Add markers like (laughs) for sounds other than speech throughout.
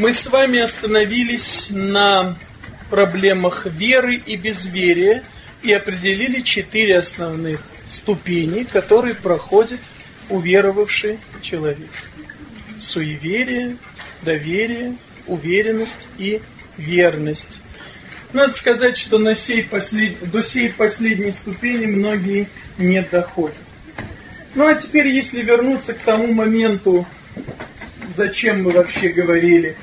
Мы с вами остановились на проблемах веры и безверия и определили четыре основных ступени, которые проходит уверовавший человек. Суеверие, доверие, уверенность и верность. Надо сказать, что на сей послед... до сей последней ступени многие не доходят. Ну а теперь, если вернуться к тому моменту, зачем мы вообще говорили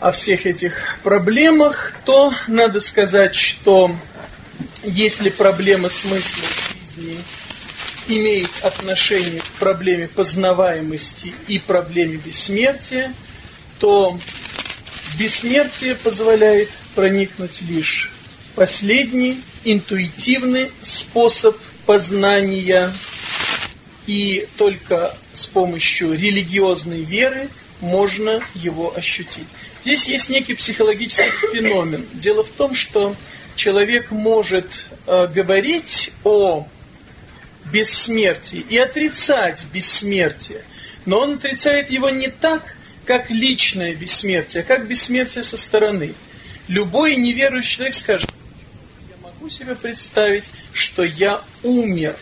о всех этих проблемах, то надо сказать, что если проблема смысла жизни имеет отношение к проблеме познаваемости и проблеме бессмертия, то бессмертие позволяет проникнуть лишь последний интуитивный способ познания и только с помощью религиозной веры можно его ощутить. Здесь есть некий психологический феномен. Дело в том, что человек может э, говорить о бессмертии и отрицать бессмертие, но он отрицает его не так, как личное бессмертие, а как бессмертие со стороны. Любой неверующий человек скажет, я могу себе представить, что я умер.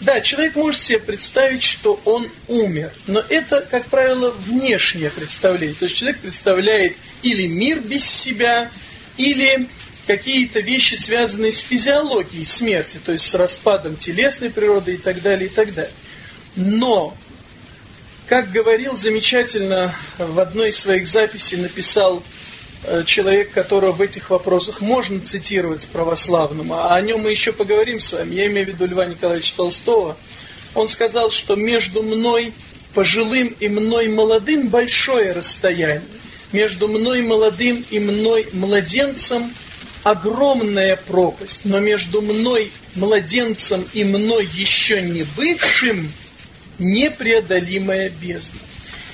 Да, человек может себе представить, что он умер, но это, как правило, внешнее представление. То есть человек представляет или мир без себя, или какие-то вещи, связанные с физиологией смерти, то есть с распадом телесной природы и так далее, и так далее. Но, как говорил замечательно в одной из своих записей, написал человек, которого в этих вопросах можно цитировать православному, а о нем мы еще поговорим с вами, я имею в виду Льва Николаевича Толстого, он сказал, что между мной пожилым и мной молодым большое расстояние. Между мной молодым и мной младенцем огромная пропасть, но между мной младенцем и мной еще не бывшим непреодолимая бездна.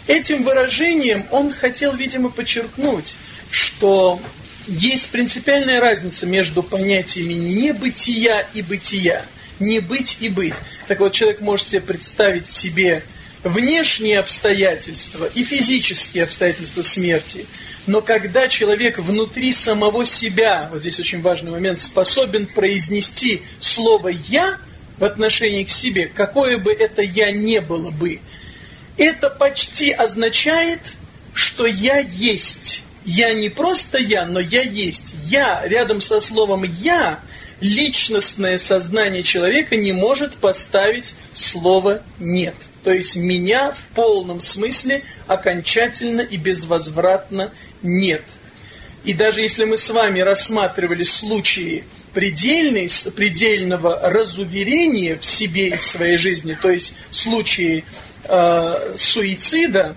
Этим выражением он хотел, видимо, подчеркнуть, что есть принципиальная разница между понятиями небытия и бытия. Не быть и быть. Так вот, человек может себе представить себе внешние обстоятельства и физические обстоятельства смерти. Но когда человек внутри самого себя, вот здесь очень важный момент, способен произнести слово «я» в отношении к себе, какое бы это «я» не было бы, это почти означает, что «я есть» я не просто я, но я есть. Я, рядом со словом «я», личностное сознание человека не может поставить слово «нет». То есть меня в полном смысле окончательно и безвозвратно нет. И даже если мы с вами рассматривали случаи предельной, предельного разуверения в себе и в своей жизни, то есть случаи э, суицида,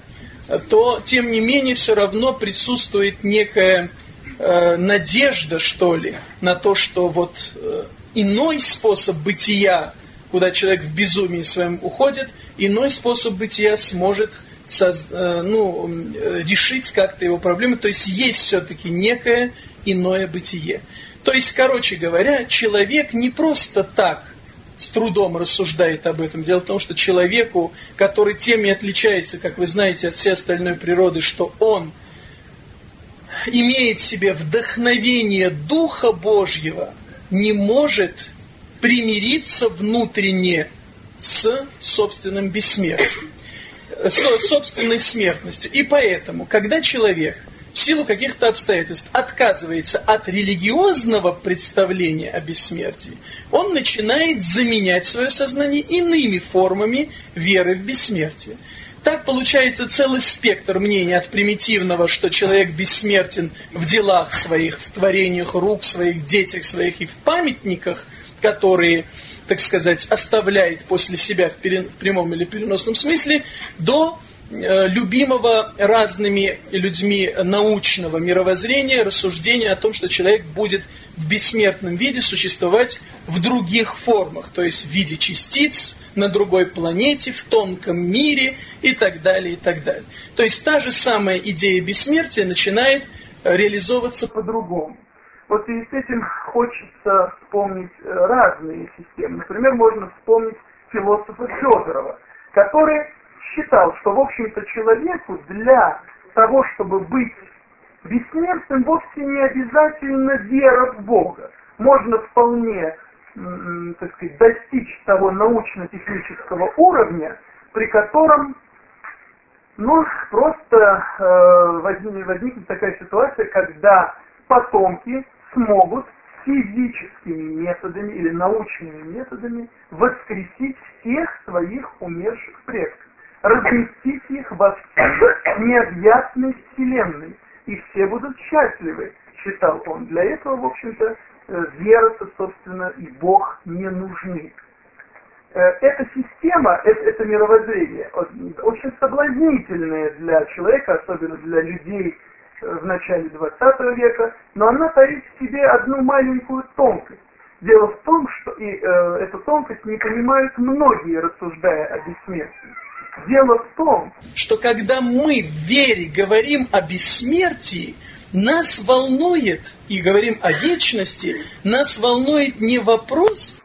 то тем не менее все равно присутствует некая э, надежда, что ли, на то, что вот э, иной способ бытия, куда человек в безумии своем уходит, иной способ бытия сможет соз, э, ну, э, решить как-то его проблемы. То есть есть все-таки некое иное бытие. То есть, короче говоря, человек не просто так с трудом рассуждает об этом. Дело в том, что человеку, который тем и отличается, как вы знаете, от всей остальной природы, что он имеет в себе вдохновение Духа Божьего, не может примириться внутренне с собственным бессмертием, с собственной смертностью. И поэтому, когда человек – в силу каких-то обстоятельств отказывается от религиозного представления о бессмертии, он начинает заменять свое сознание иными формами веры в бессмертие. Так получается целый спектр мнений от примитивного, что человек бессмертен в делах своих, в творениях рук своих, детях своих и в памятниках, которые, так сказать, оставляет после себя в прямом или переносном смысле, до любимого разными людьми научного мировоззрения, рассуждения о том, что человек будет в бессмертном виде существовать в других формах, то есть в виде частиц, на другой планете, в тонком мире и так далее, и так далее. То есть та же самая идея бессмертия начинает реализовываться по-другому. Вот и с этим хочется вспомнить э, разные системы. Например, можно вспомнить философа Федорова, который считал, что, в общем-то, человеку для того, чтобы быть бессмертным, вовсе не обязательно вера в Бога. Можно вполне, так сказать, достичь того научно-технического уровня, при котором ну, просто э, возникнет, возникнет такая ситуация, когда потомки смогут физическими методами или научными методами воскресить всех своих умерших предков, разместить их во всей необъятной вселенной, и все будут счастливы, считал он. Для этого, в общем-то, э, вера-то, собственно, и Бог не нужны. Э, эта система, это, это мировоззрение, очень соблазнительное для человека, особенно для людей э, в начале 20 века, но она таит в себе одну маленькую тонкость. Дело в том, что и э, эту тонкость не понимают многие, рассуждая о бессмертии. Дело в том, что когда мы в вере говорим о бессмертии, нас волнует, и говорим о вечности, нас волнует не вопрос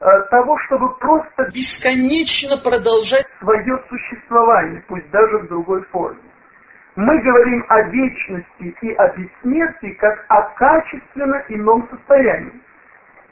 э, того, чтобы просто бесконечно продолжать свое существование, пусть даже в другой форме. Мы говорим о вечности и о бессмертии как о качественно ином состоянии.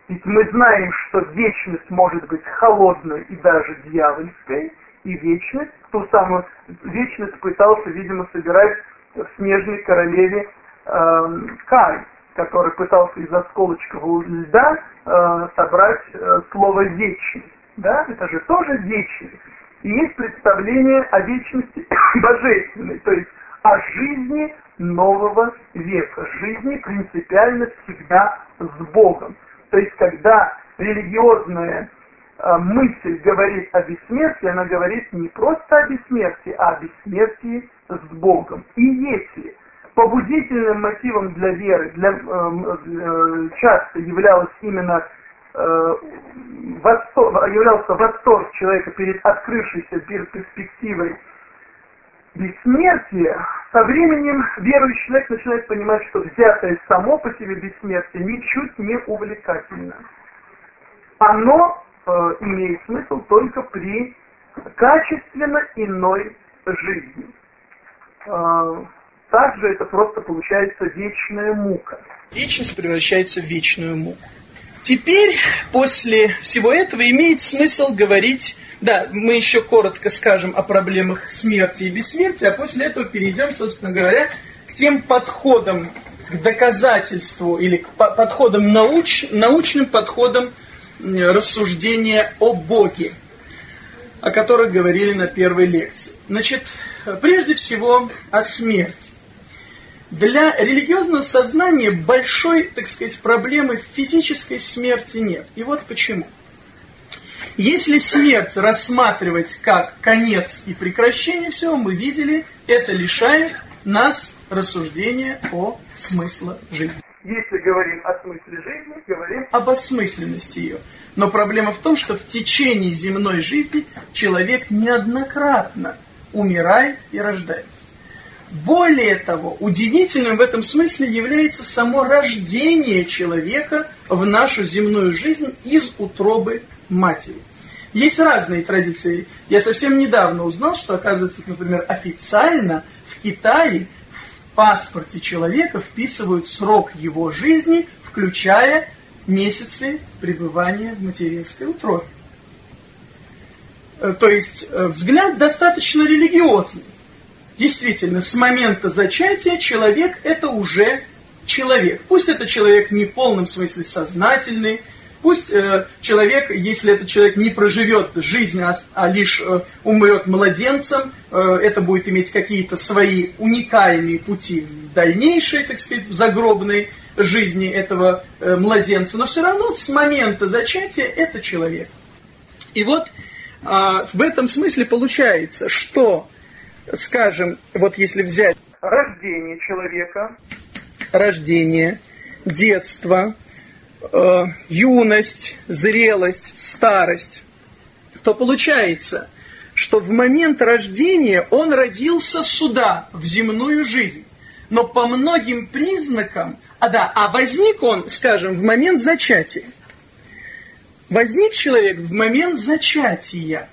Ведь мы знаем, что вечность может быть холодной и даже дьявольской, и вечность, ту самую вечность пытался, видимо, собирать в снежной королеве э, Кай, который пытался из осколочкового льда э, собрать э, слово вечность. Да? Это же тоже вечность. И есть представление о вечности (coughs) божественной, то есть о жизни нового века, жизни принципиально всегда с Богом. То есть когда религиозная а, мысль говорит о бессмертии, она говорит не просто о бессмертии, а о бессмертии с Богом. И если побудительным мотивом для веры для, э, э, часто являлось именно э, восторг, являлся восторг человека перед открывшейся перспективой бессмертия, со временем верующий человек начинает понимать, что взятое само по себе бессмертие ничуть не увлекательно. Оно э, имеет смысл только при качественно иной жизни. Э, также это просто получается вечная мука. Вечность превращается в вечную муку. Теперь, после всего этого, имеет смысл говорить, да, мы еще коротко скажем о проблемах смерти и бессмертия, а после этого перейдем, собственно говоря, к тем подходам к доказательству или к подходам науч, научным подходам рассуждения о Боге, о которых говорили на первой лекции. Значит, прежде всего о смерти. Для религиозного сознания большой, так сказать, проблемы физической смерти нет. И вот почему. Если смерть рассматривать как конец и прекращение всего, мы видели, это лишает нас рассуждения о смысле жизни. Если говорим о смысле жизни, говорим об осмысленности ее. Но проблема в том, что в течение земной жизни человек неоднократно умирает и рождается. Более того, удивительным в этом смысле является само рождение человека в нашу земную жизнь из утробы матери. Есть разные традиции. Я совсем недавно узнал, что, оказывается, например, официально в Китае паспорте человека вписывают срок его жизни, включая месяцы пребывания в материнской утробе. Э, то есть э, взгляд достаточно религиозный. Действительно, с момента зачатия человек это уже человек. Пусть это человек не в полном смысле сознательный, пусть э, человек, если этот человек не проживет жизнь, а, а лишь э, умрет младенцем, э, это будет иметь какие-то свои уникальные пути в дальнейшей, так сказать, в загробной жизни этого э, младенца, но все равно с момента зачатия это человек. И вот э, в этом смысле получается, что скажем, вот если взять... Рождение человека. Рождение, детство, э, юность, зрелость, старость, то получается, что в момент рождения он родился сюда, в земную жизнь. Но по многим признакам, а да, а возник он, скажем, в момент зачатия. Возник человек в момент зачатия.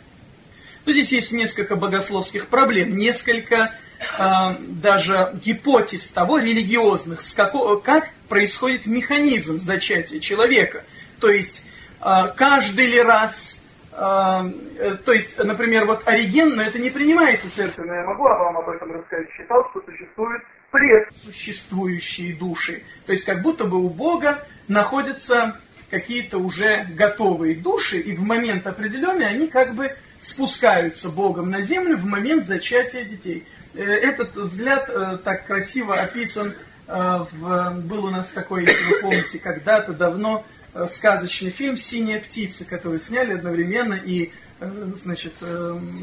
Ну, здесь есть несколько богословских проблем, несколько э, даже гипотез того религиозных, с какого, как происходит механизм зачатия человека. То есть э, каждый ли раз то есть, например, вот Ориген, но это не принимается церковью, я могу вам об этом рассказать, считал, что существует предсуществующие души. То есть, как будто бы у Бога находятся какие-то уже готовые души, и в момент определенный они как бы спускаются Богом на землю в момент зачатия детей. Э, этот взгляд э, так красиво описан, э, в, был у нас такой, если вы помните, когда-то давно сказочный фильм «Синяя птица», который сняли одновременно и значит,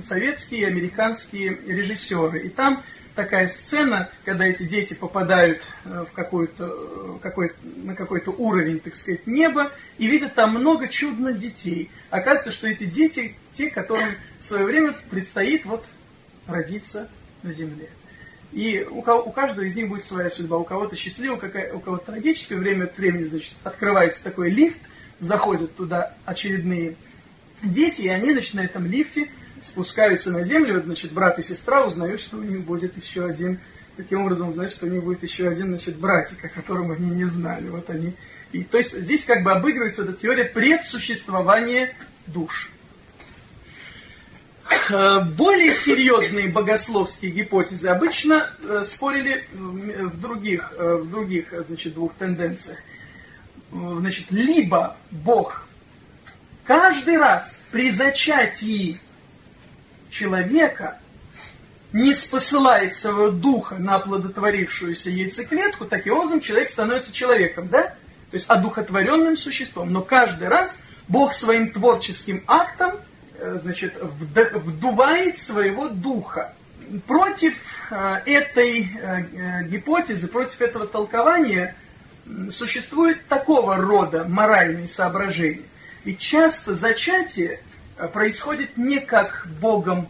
советские и американские режиссеры. И там такая сцена, когда эти дети попадают в какой-то, какой на какой-то уровень, так сказать, неба, и видят там много чудных детей. Оказывается, что эти дети, те, которым в свое время предстоит вот родиться на земле. И у, кого, у каждого из них будет своя судьба. У кого-то счастливая, у кого-то трагическая. Время от времени, значит, открывается такой лифт, заходят туда очередные дети, и они, значит, на этом лифте спускаются на землю. Значит, брат и сестра узнают, что у них будет еще один Таким образом, узнают, что у них будет еще один, значит, братик, о котором они не знали. Вот они. И, то есть здесь как бы обыгрывается эта теория предсуществования душ. Э, более серьезные богословские гипотезы обычно э, спорили в других, э, в других значит, двух тенденциях. Значит, либо Бог каждый раз при зачатии человека не спосылает своего духа на оплодотворившуюся яйцеклетку, таким образом человек становится человеком, да? То есть одухотворенным существом. Но каждый раз Бог своим творческим актом значит, вдувает своего духа. Против э, этой э, гипотезы, против этого толкования существует такого рода моральные соображения. И часто зачатие происходит не как Богом,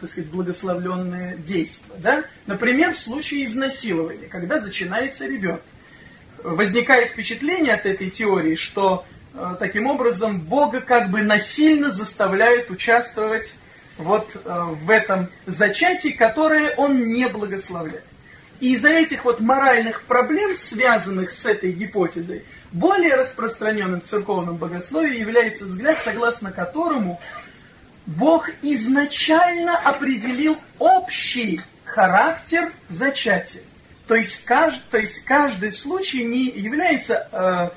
так сказать, благословленное действие. Да? Например, в случае изнасилования, когда зачинается ребенок. Возникает впечатление от этой теории, что Э, таким образом Бога как бы насильно заставляет участвовать вот э, в этом зачатии, которое он не благословляет. И из-за этих вот моральных проблем, связанных с этой гипотезой, более распространенным в церковном богословии является взгляд, согласно которому Бог изначально определил общий характер зачатия. То есть, каждый, то есть каждый случай не является э,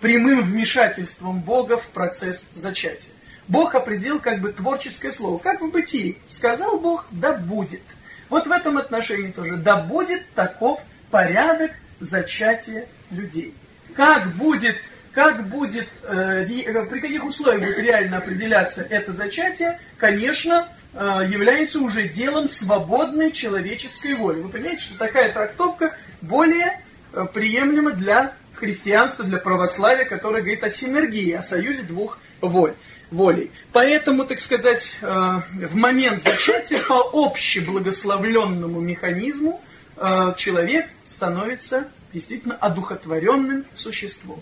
прямым вмешательством Бога в процесс зачатия. Бог определил как бы творческое слово. Как в бытии. Сказал Бог, да будет. Вот в этом отношении тоже. Да будет таков порядок зачатия людей. Как будет, как будет, э, при каких условиях будет реально определяться это зачатие, конечно, э, является уже делом свободной человеческой воли. Вы понимаете, что такая трактовка более э, приемлема для христианства, для православия, которое говорит о синергии, о союзе двух воль, волей. Поэтому, так сказать, э, в момент зачатия по общеблагословленному механизму э, человек становится действительно одухотворенным существом.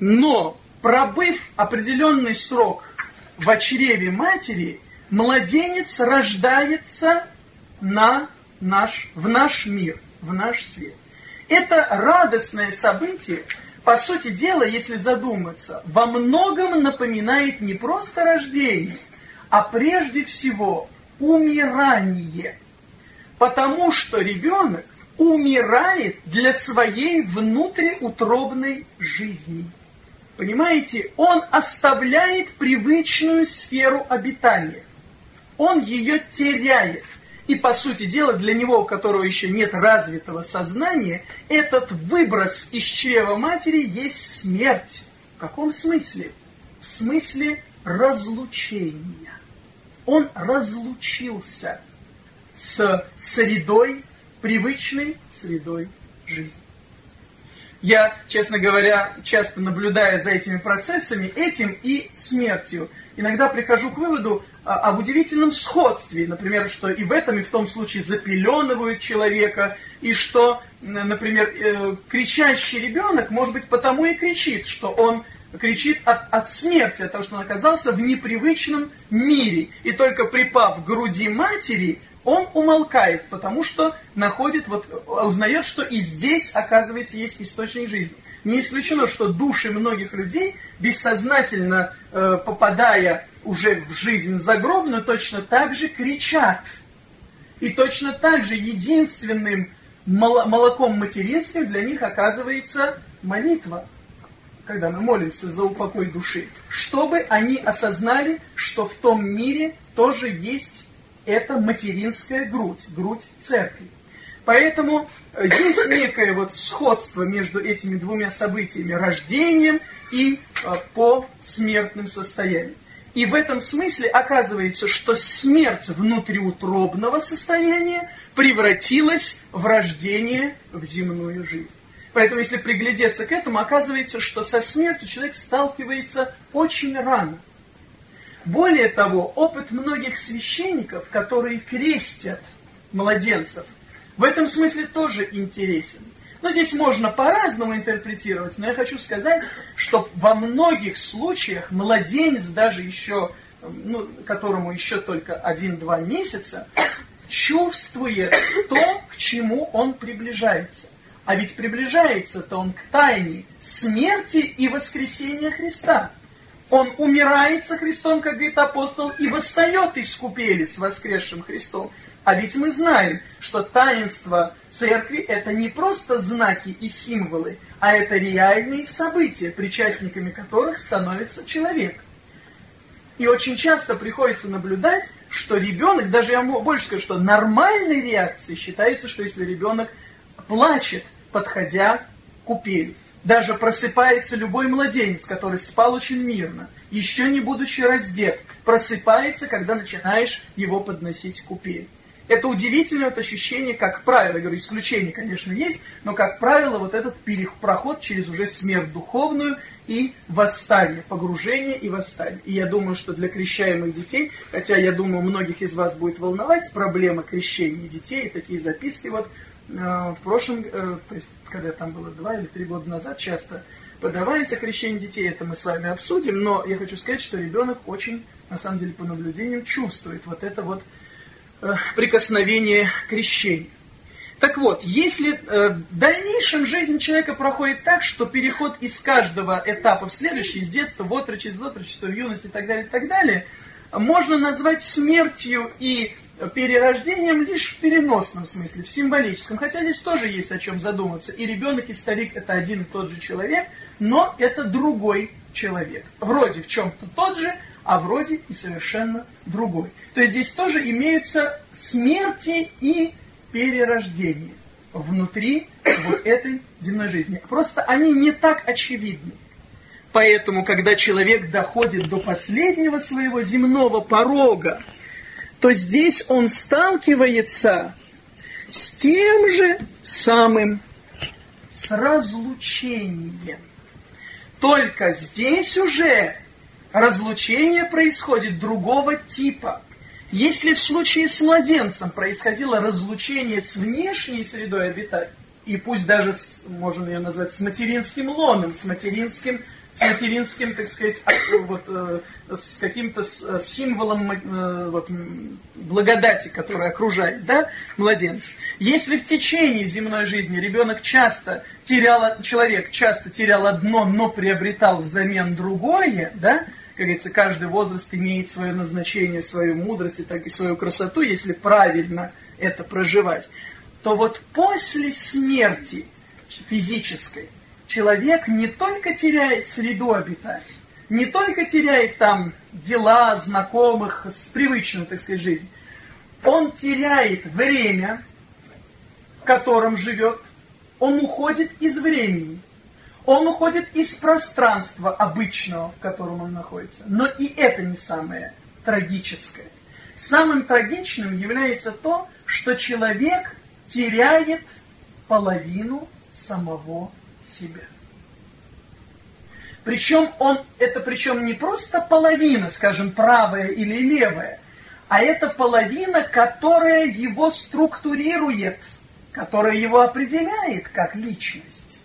Но, пробыв определенный срок в чреве матери, младенец рождается на наш, в наш мир, в наш свет. Это радостное событие, по сути дела, если задуматься, во многом напоминает не просто рождение, а прежде всего умирание. Потому что ребенок умирает для своей внутриутробной жизни. Понимаете, он оставляет привычную сферу обитания. Он ее теряет. И, по сути дела, для него, у которого еще нет развитого сознания, этот выброс из чрева матери есть смерть. В каком смысле? В смысле разлучения. Он разлучился с средой, привычной средой жизни. Я, честно говоря, часто наблюдая за этими процессами, этим и смертью, иногда прихожу к выводу а, об удивительном сходстве. Например, что и в этом, и в том случае запеленывают человека, и что, например, э, кричащий ребенок, может быть, потому и кричит, что он кричит от, от смерти, от того, что он оказался в непривычном мире. И только припав к груди матери, он умолкает, потому что находит, вот, узнает, что и здесь, оказывается, есть источник жизни. Не исключено, что души многих людей, бессознательно э, попадая уже в жизнь загробную, точно так же кричат. И точно так же единственным молоком материнским для них оказывается молитва, когда мы молимся за упокой души, чтобы они осознали, что в том мире тоже есть эта материнская грудь, грудь церкви. Поэтому э, есть некое вот сходство между этими двумя событиями, рождением и э, по смертным состояниям. И в этом смысле оказывается, что смерть внутриутробного состояния превратилась в рождение в земную жизнь. Поэтому, если приглядеться к этому, оказывается, что со смертью человек сталкивается очень рано. Более того, опыт многих священников, которые крестят младенцев, в этом смысле тоже интересен. Но здесь можно по-разному интерпретировать, но я хочу сказать, что во многих случаях младенец, даже еще, ну, которому еще только один-два месяца, чувствует то, к чему он приближается. А ведь приближается-то он к тайне смерти и воскресения Христа. Он умирает со Христом, как говорит апостол, и восстает из купели с воскресшим Христом. А ведь мы знаем, что таинство церкви это не просто знаки и символы, а это реальные события, причастниками которых становится человек. И очень часто приходится наблюдать, что ребенок, даже я больше скажу, что нормальной реакцией считается, что если ребенок плачет, подходя к купели. Даже просыпается любой младенец, который спал очень мирно, еще не будучи раздет, просыпается, когда начинаешь его подносить к купели. Это удивительное вот ощущение, как правило, я говорю, исключения, конечно, есть, но, как правило, вот этот проход через уже смерть духовную и восстание, погружение и восстание. И я думаю, что для крещаемых детей, хотя я думаю, многих из вас будет волновать проблема крещения детей, такие записки вот в прошлом, э, то есть, когда там было два или три года назад, часто подавается крещение детей, это мы с вами обсудим, но я хочу сказать, что ребенок очень, на самом деле, по наблюдениям чувствует вот это вот Э, прикосновение крещения. Так вот, если э, в дальнейшем жизнь человека проходит так, что переход из каждого этапа в следующий, из детства в отрочество, из отрочества в юность и так далее, и так далее, можно назвать смертью и перерождением лишь в переносном смысле, в символическом. Хотя здесь тоже есть о чем задуматься. И ребенок, и старик это один и тот же человек, но это другой человек. Вроде в чем-то тот же, а вроде и совершенно другой. То есть здесь тоже имеются смерти и перерождения внутри вот этой земной жизни. Просто они не так очевидны. Поэтому, когда человек доходит до последнего своего земного порога, то здесь он сталкивается с тем же самым, с разлучением. Только здесь уже разлучение происходит другого типа. Если в случае с младенцем происходило разлучение с внешней средой обитания, и пусть даже, с, можно ее назвать, с материнским лоном, с материнским, с материнским, так сказать, вот, э, с каким-то э, символом э, вот, благодати, который окружает да, младенца. Если в течение земной жизни ребенок часто терял, человек часто терял одно, но приобретал взамен другое, да, как говорится, каждый возраст имеет свое назначение, свою мудрость и так и свою красоту, если правильно это проживать, то вот после смерти физической человек не только теряет среду обитания, не только теряет там дела, знакомых, с привычной, так сказать, жизнью, он теряет время, в котором живет, он уходит из времени. Он уходит из пространства обычного, в котором он находится. Но и это не самое трагическое. Самым трагичным является то, что человек теряет половину самого себя. Причем он, это причем не просто половина, скажем, правая или левая, а это половина, которая его структурирует, которая его определяет как личность.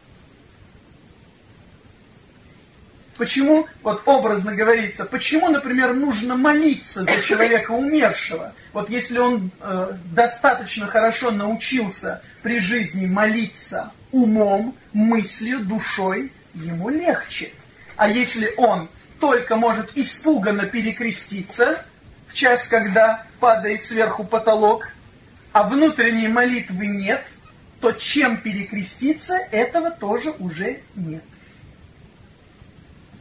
Почему, вот образно говорится, почему, например, нужно молиться за человека умершего? Вот если он э, достаточно хорошо научился при жизни молиться умом, мыслью, душой, ему легче. А если он только может испуганно перекреститься в час, когда падает сверху потолок, а внутренней молитвы нет, то чем перекреститься, этого тоже уже нет.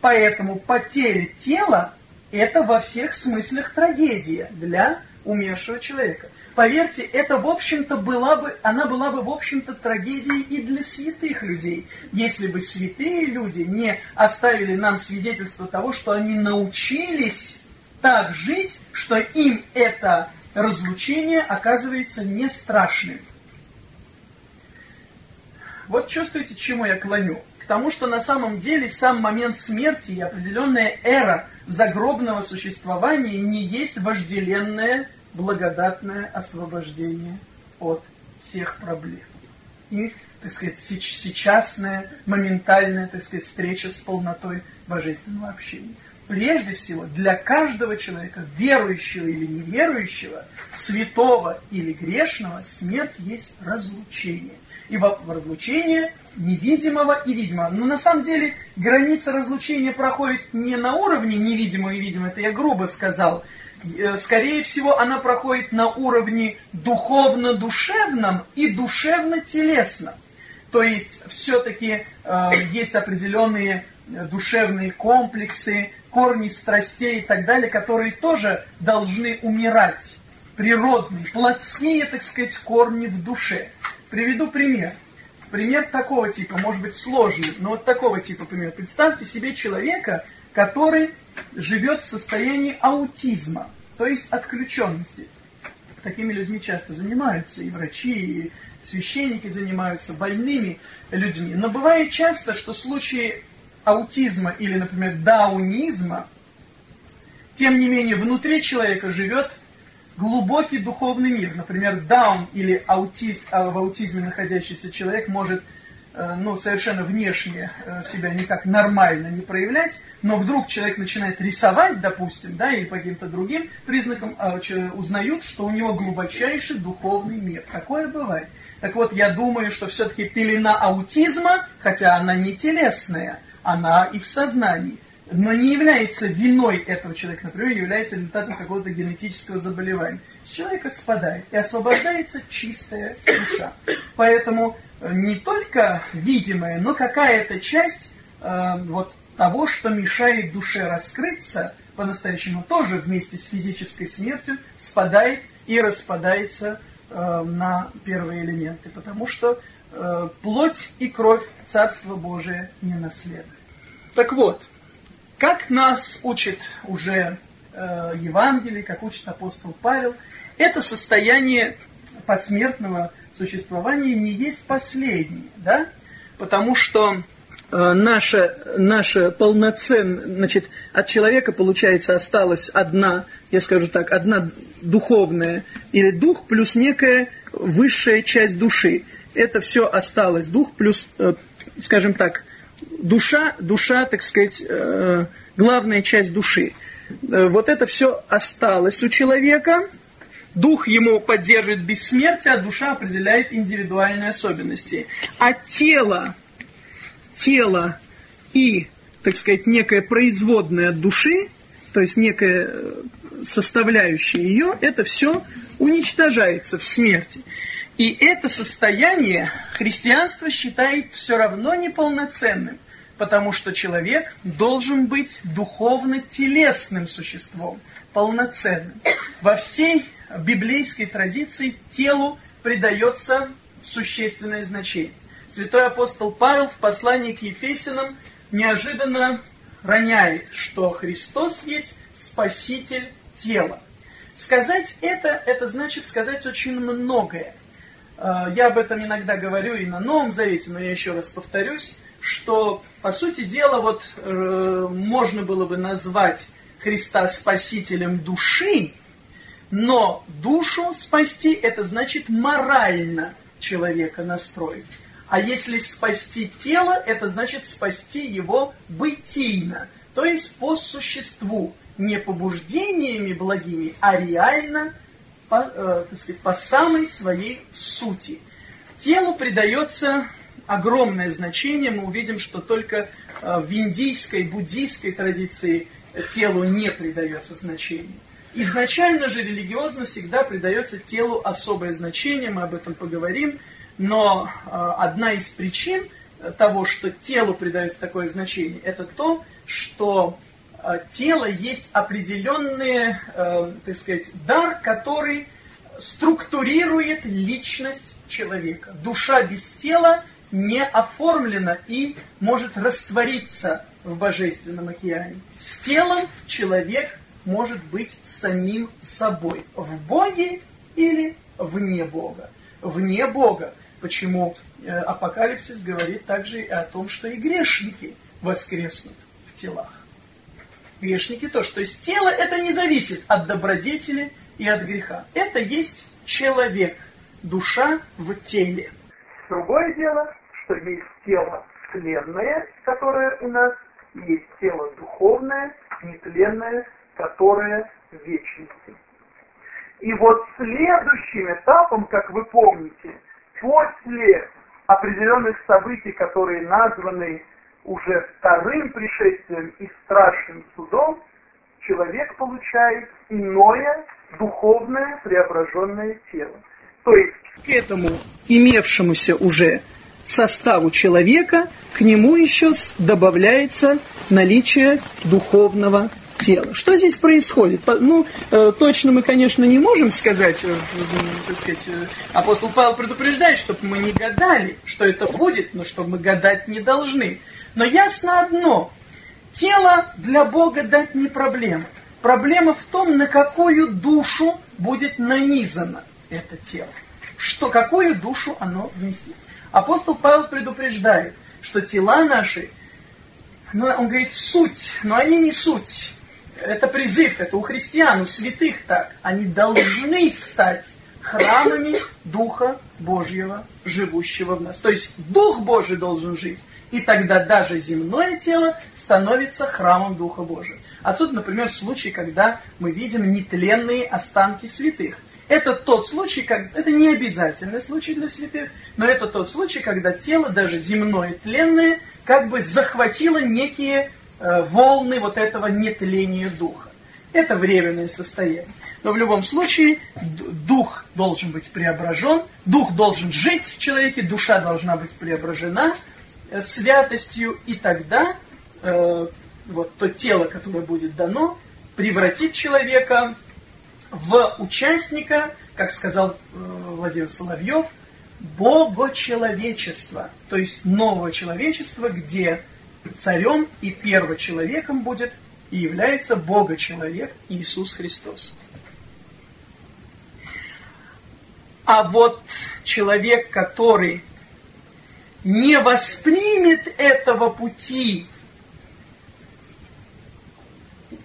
Поэтому потеря тела – это во всех смыслах трагедия для умершего человека. Поверьте, это, в общем-то, была бы, она была бы, в общем-то, трагедией и для святых людей, если бы святые люди не оставили нам свидетельство того, что они научились так жить, что им это разлучение оказывается не страшным. Вот чувствуете, к чему я клоню? к тому, что на самом деле сам момент смерти и определенная эра загробного существования не есть вожделенное благодатное освобождение от всех проблем. И, так сказать, сейчасная, моментальная, так сказать, встреча с полнотой божественного общения. Прежде всего, для каждого человека, верующего или неверующего, святого или грешного, смерть есть разлучение и в разлучение невидимого и видимого. Но на самом деле граница разлучения проходит не на уровне невидимого и видимого, это я грубо сказал. Э, скорее всего, она проходит на уровне духовно-душевном и душевно-телесном. То есть, все-таки э, есть определенные душевные комплексы, корни страстей и так далее, которые тоже должны умирать. Природные, плотские, так сказать, корни в душе. Приведу пример. Пример такого типа, может быть сложный, но вот такого типа пример. Представьте себе человека, который живет в состоянии аутизма, то есть отключенности. Такими людьми часто занимаются и врачи, и священники занимаются больными людьми. Но бывает часто, что случаи аутизма или, например, даунизма, тем не менее, внутри человека живет глубокий духовный мир. Например, даун или аутиз, а в аутизме находящийся человек может ну, совершенно внешне э, себя никак нормально не проявлять, но вдруг человек начинает рисовать, допустим, да, или по каким-то другим признакам а, узнают, что у него глубочайший духовный мир. Такое бывает. Так вот, я думаю, что все-таки пелена аутизма, хотя она не телесная, она и в сознании, но не является виной этого человека, например, является результатом какого-то генетического заболевания. С человека спадает и освобождается чистая душа. Поэтому э, не только видимая, но какая-то часть э, вот того, что мешает душе раскрыться, по-настоящему тоже вместе с физической смертью спадает и распадается э, на первые элементы, потому что э, плоть и кровь Царства Божие не наследуют. Так вот, как нас учит уже э, Евангелие, как учит апостол Павел, это состояние посмертного существования не есть последнее, да? Потому что э, наша, наша полноценная, значит, от человека, получается, осталась одна, я скажу так, одна духовная, или дух плюс некая высшая часть души. Это все осталось, дух плюс, э, скажем так, душа, душа, так сказать, э, главная часть души. Вот это все осталось у человека. Дух ему поддерживает бессмертие, а душа определяет индивидуальные особенности. А тело, тело и, так сказать, некое производное от души, то есть некая э, составляющая ее, это все уничтожается в смерти. И это состояние христианство считает все равно неполноценным, потому что человек должен быть духовно-телесным существом, полноценным. Во всей библейской традиции телу придается существенное значение. Святой апостол Павел в послании к Ефесянам неожиданно роняет, что Христос есть Спаситель тела. Сказать это, это значит сказать очень многое. Э, я об этом иногда говорю и на Новом Завете, но я еще раз повторюсь, что, по сути дела, вот э, можно было бы назвать Христа спасителем души, но душу спасти, это значит морально человека настроить. А если спасти тело, это значит спасти его бытийно, то есть по существу, не побуждениями благими, а реально по, э, сказать, по самой своей сути. Телу придается огромное значение. Мы увидим, что только э, в индийской, буддийской традиции телу не придается значения. Изначально же религиозно всегда придается телу особое значение, мы об этом поговорим, но э, одна из причин того, что телу придается такое значение, это то, что э, тело есть определенный, э, так сказать, дар, который структурирует личность человека. Душа без тела не оформлена и может раствориться в божественном океане. С телом человек может быть самим собой. В Боге или вне Бога. Вне Бога. Почему э, Апокалипсис говорит также и о том, что и грешники воскреснут в телах. Грешники тоже. То есть тело это не зависит от добродетели и от греха. Это есть человек, душа в теле. Другое дело, что есть тело тленное, которое у нас, есть тело духовное, нетленное, которое в вечности. И вот следующим этапом, как вы помните, после определенных событий, которые названы уже вторым пришествием и страшным судом, человек получает иное духовное преображенное тело. То есть к этому имевшемуся уже составу человека, к нему еще добавляется наличие духовного тела. Что здесь происходит? Ну, э, точно мы, конечно, не можем сказать, э, так сказать, э, апостол Павел предупреждает, чтобы мы не гадали, что это будет, но чтобы мы гадать не должны. Но ясно одно, тело для Бога дать не проблема. Проблема в том, на какую душу будет нанизано это тело. Что, какую душу оно вместит. Апостол Павел предупреждает, что тела наши, ну, он говорит, суть, но они не суть. Это призыв, это у христиан, у святых так. Они должны стать храмами Духа Божьего, живущего в нас. То есть Дух Божий должен жить. И тогда даже земное тело становится храмом Духа Божия. Отсюда, например, случай, когда мы видим нетленные останки святых. Это тот случай, как, это не обязательный случай для святых, но это тот случай, когда тело, даже земное тленное, как бы захватило некие волны вот этого нетления духа. Это временное состояние. Но в любом случае дух должен быть преображен, дух должен жить в человеке, душа должна быть преображена э, святостью, и тогда э, вот то тело, которое будет дано, превратит человека в участника, как сказал э, Владимир Соловьев, богочеловечества, то есть нового человечества, где царем и первочеловеком будет и является Бога-человек Иисус Христос. А вот человек, который не воспримет этого пути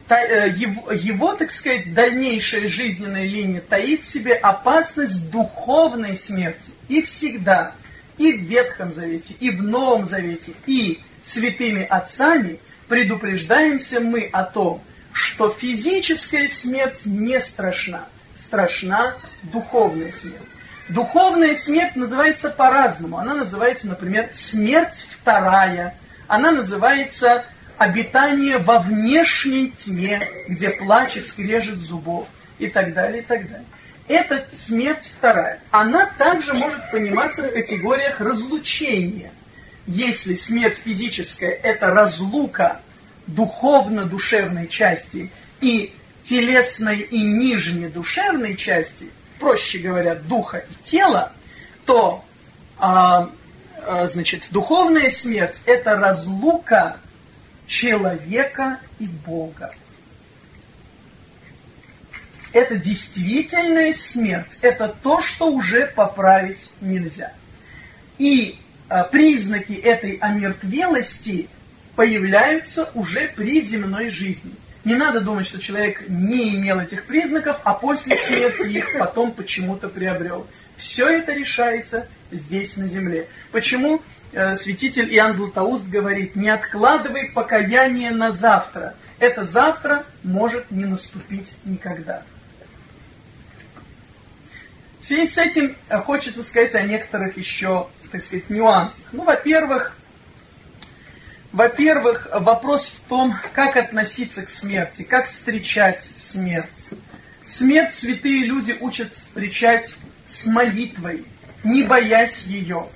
Э, его, его, так сказать, дальнейшая жизненная линия таит в себе опасность духовной смерти. И всегда, и в Ветхом Завете, и в Новом Завете, и святыми отцами предупреждаемся мы о том, что физическая смерть не страшна, страшна духовная смерть. Духовная смерть называется по-разному. Она называется, например, смерть вторая. Она называется обитание во внешней тьме, где плач и скрежет зубов и так далее, и так далее. Это смерть вторая. Она также может пониматься в категориях разлучения. Если смерть физическая – это разлука духовно-душевной части и телесной и нижней душевной части, проще говоря, духа и тела, то а, а, значит, духовная смерть – это разлука человека и Бога. Это действительная смерть. Это то, что уже поправить нельзя. И признаки этой омертвелости появляются уже при земной жизни. Не надо думать, что человек не имел этих признаков, а после смерти их потом почему-то приобрел. Все это решается здесь, на земле. Почему э, святитель Иоанн Златоуст говорит, не откладывай покаяние на завтра. Это завтра может не наступить никогда. В связи с этим э, хочется сказать о некоторых еще, так сказать, нюансах. Ну, во-первых, во-первых, вопрос в том, как относиться к смерти, как встречать смерть. Смерть святые люди учат встречать с молитвой, не боясь ее.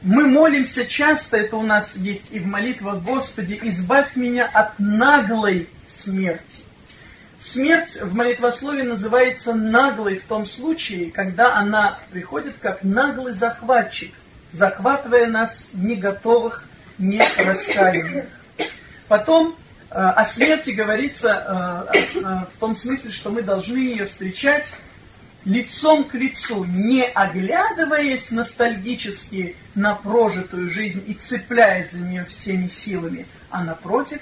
Мы молимся часто, это у нас есть и в молитвах, Господи, избавь меня от наглой смерти. Смерть в молитвословии называется наглой в том случае, когда она приходит как наглый захватчик, захватывая нас не готовых не раскаянных. Потом э, о смерти говорится э, э, в том смысле, что мы должны ее встречать лицом к лицу, не оглядываясь ностальгически на прожитую жизнь и цепляясь за нее всеми силами, а напротив,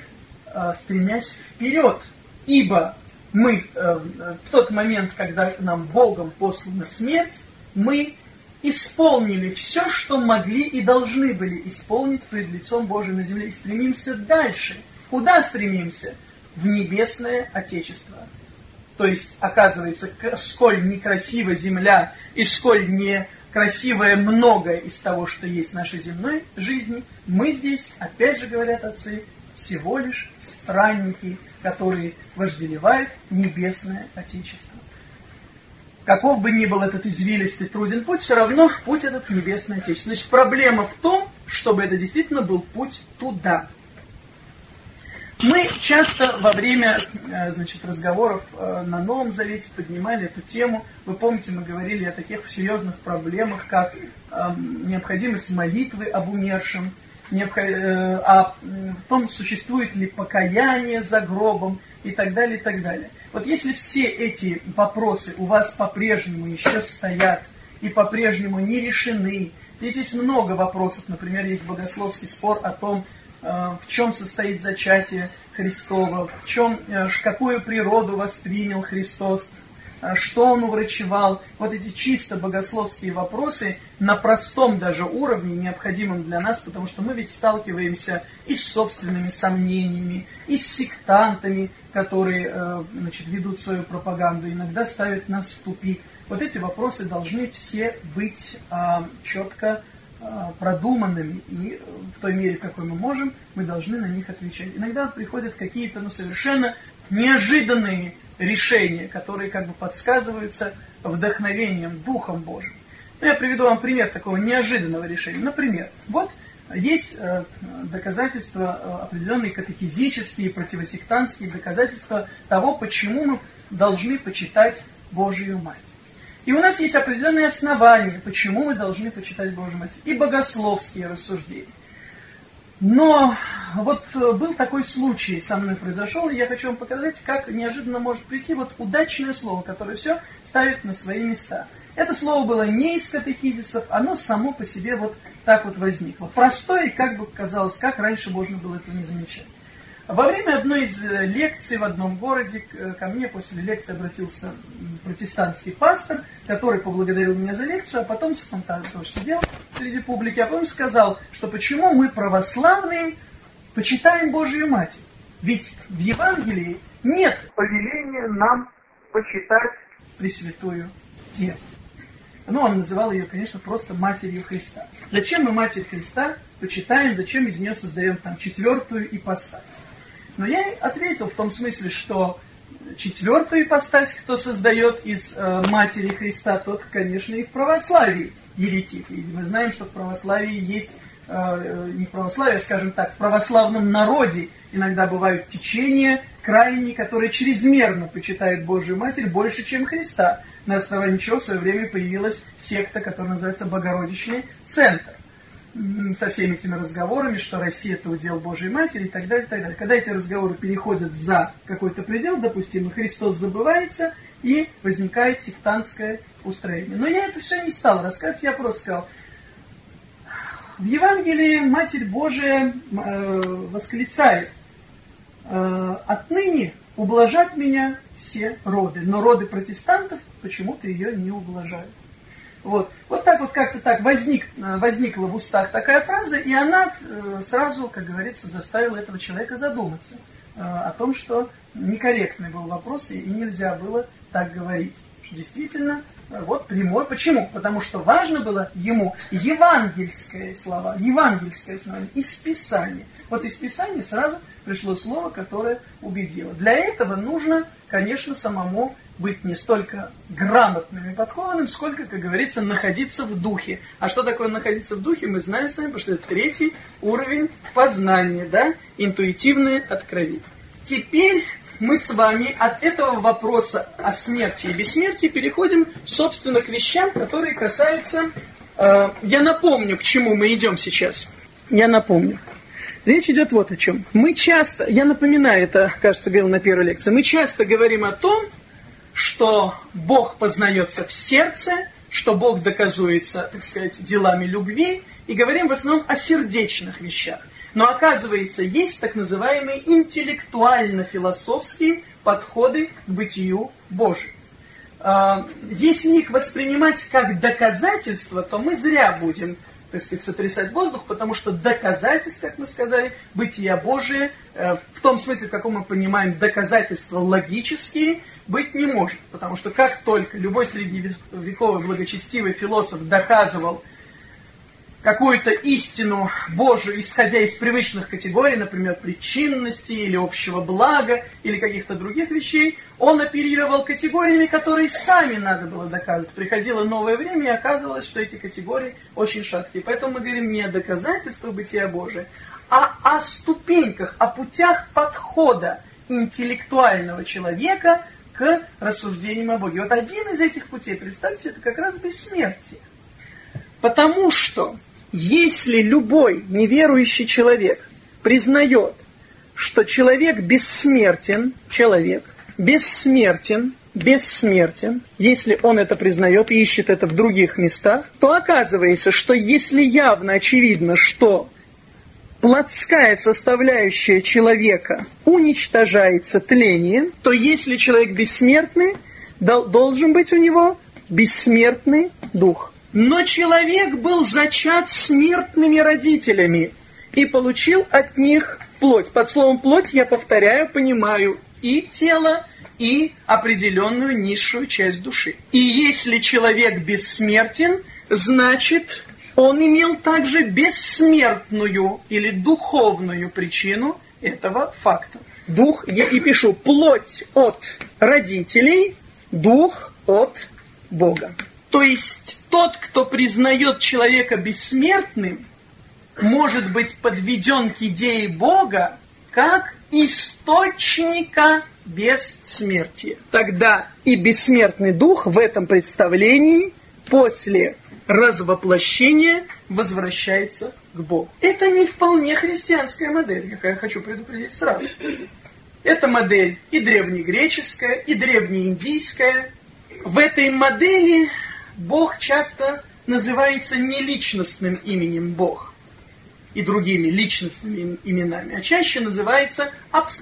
стремясь вперед. Ибо мы в тот момент, когда нам Богом послана смерть, мы исполнили все, что могли и должны были исполнить пред лицом Божьим на земле, и стремимся дальше. Куда стремимся? В небесное Отечество. То есть, оказывается, сколь некрасива земля и сколь некрасивое многое из того, что есть в нашей земной жизни, мы здесь, опять же говорят отцы, всего лишь странники, которые вожделевают небесное Отечество каков бы ни был этот извилистый труден путь, все равно путь этот в Небесное Отечество. Значит, проблема в том, чтобы это действительно был путь туда. Мы часто во время э, значит, разговоров э, на Новом Завете поднимали эту тему. Вы помните, мы говорили о таких серьезных проблемах, как эм, необходимость молитвы об умершем, о том, существует ли покаяние за гробом и так далее, и так далее. Вот если все эти вопросы у вас по-прежнему еще стоят и по-прежнему не решены, здесь есть много вопросов, например, есть богословский спор о том, э, в чем состоит зачатие Христова, в чем, э, какую природу воспринял Христос, а что он уврачевал. Вот эти чисто богословские вопросы на простом даже уровне, необходимым для нас, потому что мы ведь сталкиваемся и с собственными сомнениями, и с сектантами, которые э, значит, ведут свою пропаганду, иногда ставят нас в тупик. Вот эти вопросы должны все быть а, четко а, продуманными, и в той мере, какой мы можем, мы должны на них отвечать. Иногда приходят какие-то ну, совершенно неожиданные решения, которые как бы подсказываются вдохновением, Духом Божьим. Ну, я приведу вам пример такого неожиданного решения. Например, вот есть э, доказательства, э, определенные катехизические, противосектантские доказательства того, почему мы должны почитать Божию Мать. И у нас есть определенные основания, почему мы должны почитать Божию Мать, и богословские рассуждения. Но вот э, был такой случай, со мной произошел, и я хочу вам показать, как неожиданно может прийти вот удачное слово, которое все ставит на свои места. Это слово было не из катехизисов, оно само по себе вот так вот возникло. Простое, как бы казалось, как раньше можно было этого не замечать. Во время одной из э, лекций в одном городе э, ко мне после лекции обратился протестантский пастор, который поблагодарил меня за лекцию, а потом он там тоже сидел среди публики, а потом сказал, что почему мы православные почитаем Божию Матерь. Ведь в Евангелии нет повеления нам почитать Пресвятую Деву. Ну, он называл ее, конечно, просто Матерью Христа. Зачем мы Матерь Христа почитаем, зачем из нее создаем там четвертую ипостась? Но я ответил в том смысле, что четвертую ипостась, кто создает из э, Матери Христа, тот, конечно, и в православии еретик. И мы знаем, что в православии есть, э, э не в православии, а, скажем так, в православном народе иногда бывают течения крайние, которые чрезмерно почитают Божию Матерь больше, чем Христа. На основании чего в свое время появилась секта, которая называется Богородичный Центр со всеми этими разговорами, что Россия это удел Божьей Матери и так далее, и так далее. Когда эти разговоры переходят за какой-то предел, допустим, Христос забывается, и возникает сектантское устроение. Но я это все не стал рассказывать, я просто сказал, в Евангелии Матерь Божия э, восклицает, э, отныне ублажат меня все роды, но роды протестантов почему-то ее не ублажают. Вот, вот так вот как-то так возник, возникла в устах такая фраза, и она э, сразу, как говорится, заставила этого человека задуматься э, о том, что некорректный был вопрос, и нельзя было так говорить. Действительно, вот прямой. Почему? Потому что важно было ему евангельское слова, евангельское слово из Писания. Вот из Писания сразу пришло слово, которое убедило. Для этого нужно, конечно, самому быть не столько грамотным и подхованным, сколько, как говорится, находиться в духе. А что такое находиться в духе, мы знаем с вами, потому что это третий уровень познания, да, интуитивное откровение. Теперь мы с вами от этого вопроса о смерти и бессмертии переходим, собственно, к вещам, которые касаются... Э, я напомню, к чему мы идем сейчас. Я напомню. Речь идет вот о чем. Мы часто, я напоминаю, это, кажется, говорил на первой лекции, мы часто говорим о том, что Бог познается в сердце, что Бог доказывается, так сказать, делами любви, и говорим в основном о сердечных вещах. Но оказывается, есть так называемые интеллектуально-философские подходы к бытию Божию. А, если их воспринимать как доказательство, то мы зря будем, так сказать, сотрясать воздух, потому что доказательств, как мы сказали, бытия Божие, э, в том смысле, в каком мы понимаем доказательства логические, быть не может. Потому что как только любой средневековый благочестивый философ доказывал какую-то истину Божию, исходя из привычных категорий, например, причинности или общего блага, или каких-то других вещей, он оперировал категориями, которые сами надо было доказывать. Приходило новое время, и оказывалось, что эти категории очень шаткие. Поэтому мы говорим не о доказательствах бытия Божия, а о ступеньках, о путях подхода интеллектуального человека к рассуждениям о Боге. Вот один из этих путей, представьте, это как раз бессмертие. Потому что если любой неверующий человек признает, что человек бессмертен, человек бессмертен, бессмертен, если он это признает и ищет это в других местах, то оказывается, что если явно очевидно, что плотская составляющая человека уничтожается тлением, то если человек бессмертный, должен быть у него бессмертный дух. Но человек был зачат смертными родителями и получил от них плоть. Под словом плоть я повторяю, понимаю и тело, и определенную низшую часть души. И если человек бессмертен, значит он имел также бессмертную или духовную причину этого факта. Дух, я и пишу, плоть от родителей, дух от Бога. То есть тот, кто признает человека бессмертным, может быть подведен к идее Бога как источника бессмертия. Тогда и бессмертный дух в этом представлении после развоплощения возвращается к Богу. Это не вполне христианская модель, как я хочу предупредить сразу. Это модель и древнегреческая, и древнеиндийская. В этой модели Бог часто называется не личностным именем Бог и другими личностными именами, а чаще называется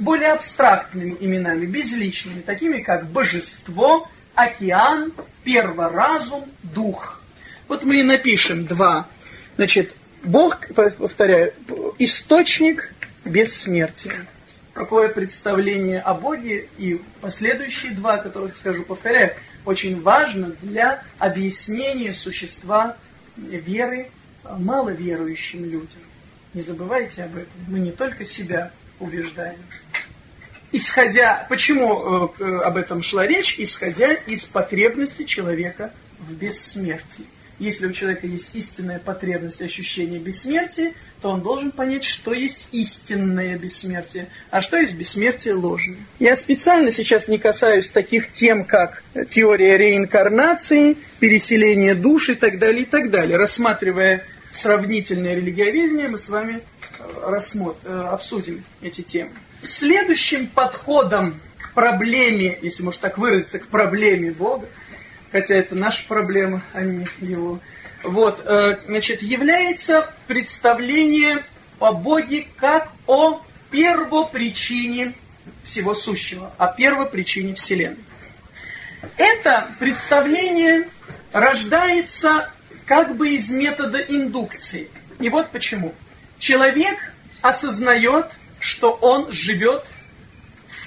более абстрактными именами, безличными, такими как божество, океан, перворазум, дух. Вот мы и напишем два. Значит, Бог, повторяю, источник бессмертия. Какое представление о Боге и последующие два, которых скажу, повторяю, очень важно для объяснения существа веры маловерующим людям. Не забывайте об этом. Мы не только себя убеждаем. Исходя, почему э, об этом шла речь? Исходя из потребности человека в бессмертии. Если у человека есть истинная потребность ощущения бессмертия, то он должен понять, что есть истинное бессмертие, а что есть бессмертие ложное. Я специально сейчас не касаюсь таких тем, как теория реинкарнации, переселение душ и так далее, и так далее. Рассматривая сравнительное религиоведение, мы с вами э, рассмотр... Э, обсудим эти темы. Следующим подходом к проблеме, если можно так выразиться, к проблеме Бога, хотя это наша проблема, а не его. Вот, э, значит, является представление о Боге как о первопричине всего сущего, о первопричине Вселенной. Это представление рождается как бы из метода индукции. И вот почему. Человек осознает, что он живет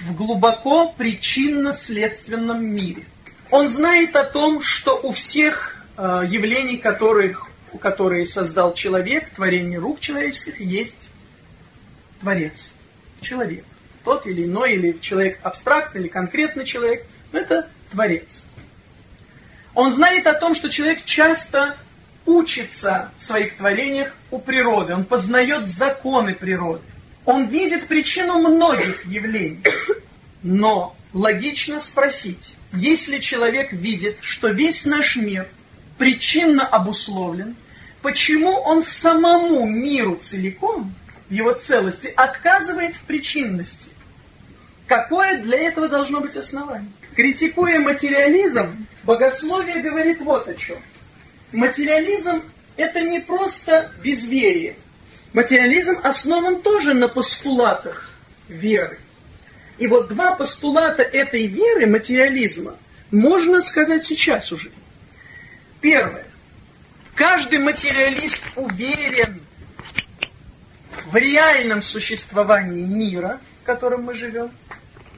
в глубоко причинно-следственном мире. Он знает о том, что у всех э, явлений, которых, которые создал человек, творение рук человеческих, есть Творец, человек. Тот или иной, или человек абстрактный, или конкретный человек, это Творец. Он знает о том, что человек часто учится в своих творениях у природы, он познает законы природы. Он видит причину многих явлений. Но логично спросить, если человек видит, что весь наш мир причинно обусловлен, почему он самому миру целиком, в его целости, отказывает в причинности? Какое для этого должно быть основание? Критикуя материализм, богословие говорит вот о чем. Материализм – это не просто безверие. Материализм основан тоже на постулатах веры. И вот два постулата этой веры, материализма, можно сказать сейчас уже. Первое. Каждый материалист уверен в реальном существовании мира, в котором мы живем.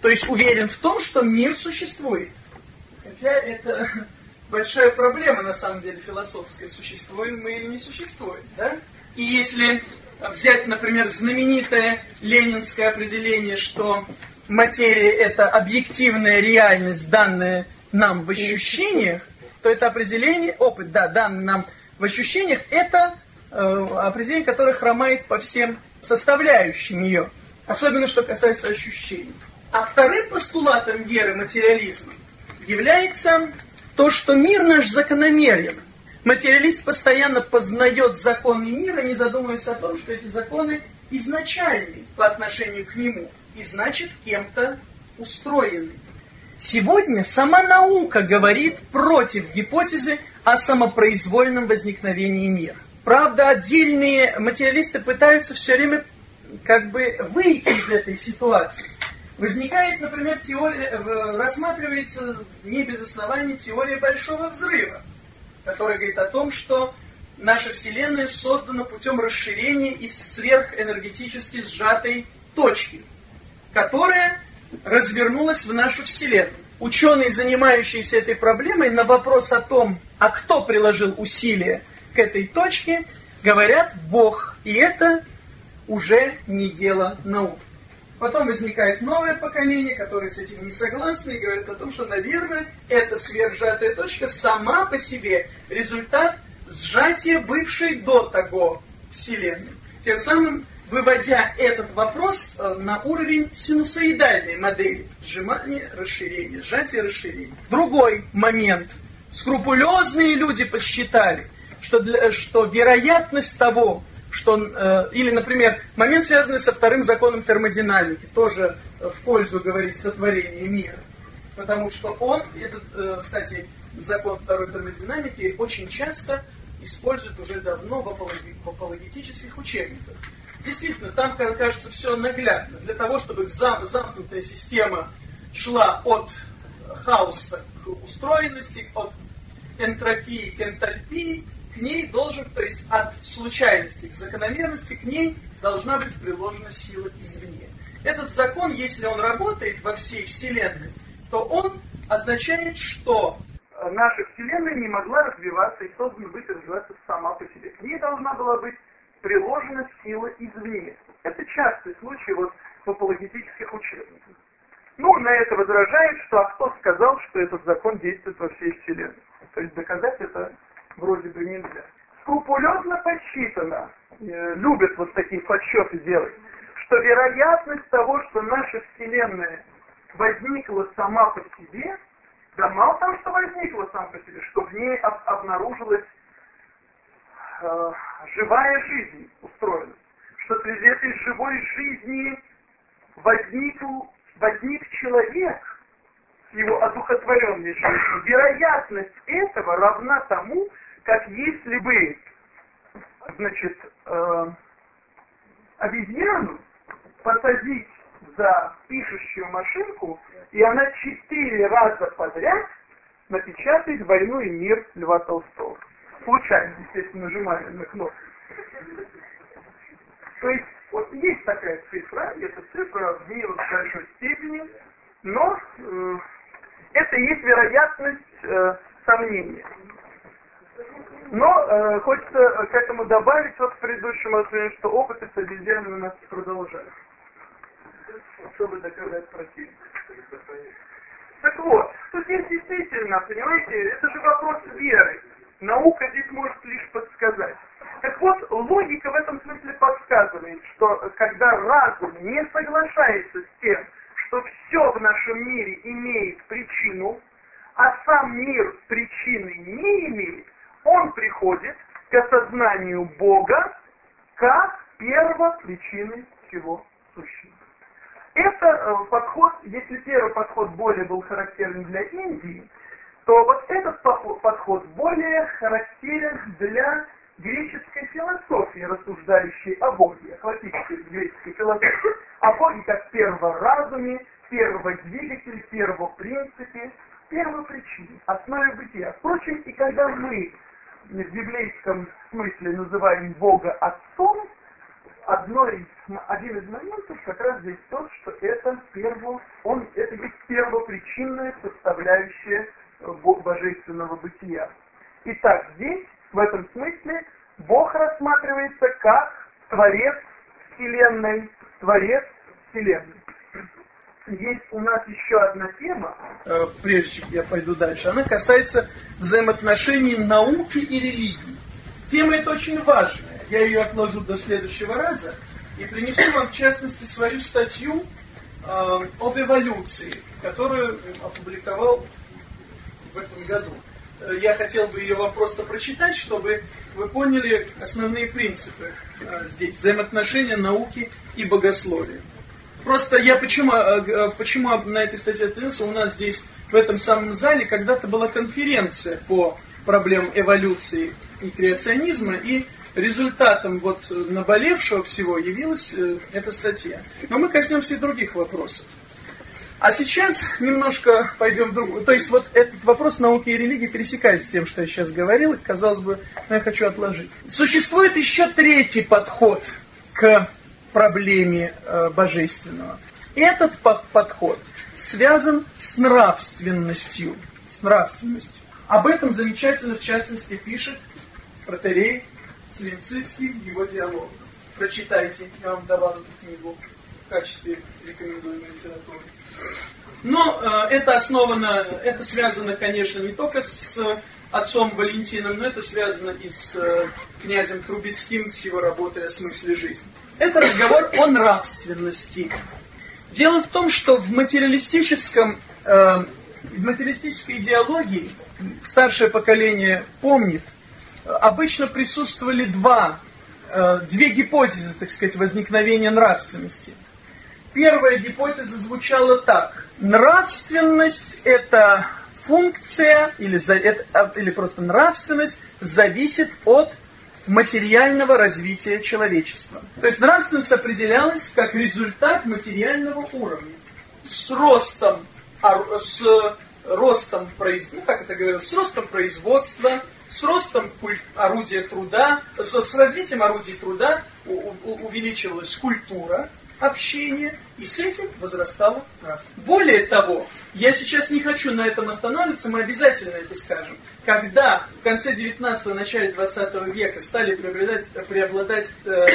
То есть уверен в том, что мир существует. Хотя это (laughs) большая проблема, на самом деле, философская. Существуем мы или не существуем. Да? И если взять, например, знаменитое ленинское определение, что материя – это объективная реальность, данная нам в ощущениях, то это определение, опыт, да, данный нам в ощущениях, это э, определение, которое хромает по всем составляющим ее, особенно что касается ощущений. А вторым постулатом веры материализма является то, что мир наш закономерен. Материалист постоянно познает законы мира, не задумываясь о том, что эти законы изначальны по отношению к нему и значит кем-то устроены. Сегодня сама наука говорит против гипотезы о самопроизвольном возникновении мира. Правда, отдельные материалисты пытаются все время как бы выйти из этой ситуации. Возникает, например, теория, э, рассматривается не без оснований теория Большого Взрыва, которая говорит о том, что наша Вселенная создана путем расширения из сверхэнергетически сжатой точки, которая развернулась в нашу Вселенную. Ученые, занимающиеся этой проблемой, на вопрос о том, а кто приложил усилия к этой точке, говорят Бог. И это уже не дело науки. Потом возникает новое поколение, которое с этим не согласны и говорят о том, что, наверное, эта сверхсжатая точка сама по себе результат сжатия бывшей до того Вселенной. Тем самым выводя этот вопрос э, на уровень синусоидальной модели. Сжимание, расширение, сжатие, расширение. Другой момент. Скрупулезные люди посчитали, что, для, что вероятность того, что, э, или, например, момент, связанный со вторым законом термодинамики, тоже в пользу говорит сотворения мира. Потому что он, этот, э, кстати, закон второй термодинамики очень часто используют уже давно в апологетических учебниках. Действительно, там, кажется, все наглядно. Для того, чтобы зам, замкнутая система шла от хаоса к устроенности, от энтропии к энтальпии, к ней должен, то есть от случайности к закономерности, к ней должна быть приложена сила извне. Этот закон, если он работает во всей Вселенной, то он означает, что наша Вселенная не могла развиваться и создана быть развиваться сама по себе. К ней должна была быть приложена сила извне. Это частый случай вот в апологетических учебниках. Ну, на это возражает, что а кто сказал, что этот закон действует во всей Вселенной. То есть доказать это вроде бы нельзя. Скрупулезно подсчитано, э, любят вот такие подсчеты делать, что вероятность того, что наша Вселенная возникла сама по себе, да мало того, что возникла сама по себе, что в ней об обнаружилась э, живая жизнь устроена, что среди этой живой жизни возник, возник человек с его одухотворенной жизнью. Вероятность этого равна тому, как если бы, значит, э, обезьяну посадить за пишущую машинку, и она четыре раза подряд напечатать «Войну и мир» Льва Толстого. Случайно, естественно, нажимая на кнопку. То есть, вот есть такая цифра, и эта цифра в минус большой степени, но э, это есть вероятность э, сомнения. Но э, хочется к этому добавить вот к предыдущему рассуждению, что опыты с обезьянами у нас продолжаются. Чтобы доказать противник. Так вот, тут здесь действительно, понимаете, это же вопрос веры. Наука здесь может лишь подсказать. Так вот, логика в этом смысле подсказывает, что когда разум не соглашается с тем, что все в нашем мире имеет причину, а сам мир причины не имеет, он приходит к осознанию Бога как первопричины всего сущего. Это э, подход, если первый подход более был характерен для Индии, то вот этот подход более характерен для греческой философии, рассуждающей о Боге, о классической греческой философии, о Боге как перворазуме, перводвигателе, первопринципе, первопричине, основе бытия. Впрочем, и когда мы в библейском смысле называем Бога Отцом, одно из, один из моментов как раз здесь тот, что это перво, он, это есть первопричинная составляющая э, божественного бытия. Итак, здесь, в этом смысле, Бог рассматривается как Творец Вселенной, Творец Вселенной есть у нас еще одна тема. Э, прежде чем я пойду дальше, она касается взаимоотношений науки и религии. Тема эта очень важная. Я ее отложу до следующего раза и принесу вам, в частности, свою статью э, об эволюции, которую опубликовал в этом году. Э, я хотел бы ее вам просто прочитать, чтобы вы поняли основные принципы э, здесь, взаимоотношения науки и богословия. Просто я почему, э, э, почему на этой статье остановился, у нас здесь в этом самом зале когда-то была конференция по проблемам эволюции и креационизма, и результатом вот наболевшего всего явилась э, эта статья. Но мы коснемся и других вопросов. А сейчас немножко пойдем в другую. То есть вот этот вопрос науки и религии пересекается с тем, что я сейчас говорил, и, казалось бы, я хочу отложить. Существует еще третий подход к проблеме э, божественного. Этот подход связан с нравственностью. С нравственностью. Об этом замечательно, в частности, пишет протерей Свинцицкий в его диалогах. Прочитайте, я вам давал эту книгу в качестве рекомендуемой литературы. Но э, это основано, это связано, конечно, не только с отцом Валентином, но это связано и с э, князем Трубецким, с его работой о смысле жизни. Это разговор о нравственности. Дело в том, что в материалистическом, э, в материалистической идеологии старшее поколение помнит, обычно присутствовали два, э, две гипотезы, так сказать, возникновения нравственности. Первая гипотеза звучала так. Нравственность – это функция, или, или просто нравственность, зависит от материального развития человечества. То есть нравственность определялась как результат материального уровня. С ростом, с ростом, ну, как это говорят, с ростом производства, с ростом орудия труда, с, с развитием орудий труда увеличивалась культура, общения, и с этим возрастало нравство. Более того, я сейчас не хочу на этом останавливаться, мы обязательно это скажем. Когда в конце 19-го, начале 20 века стали преобладать, э,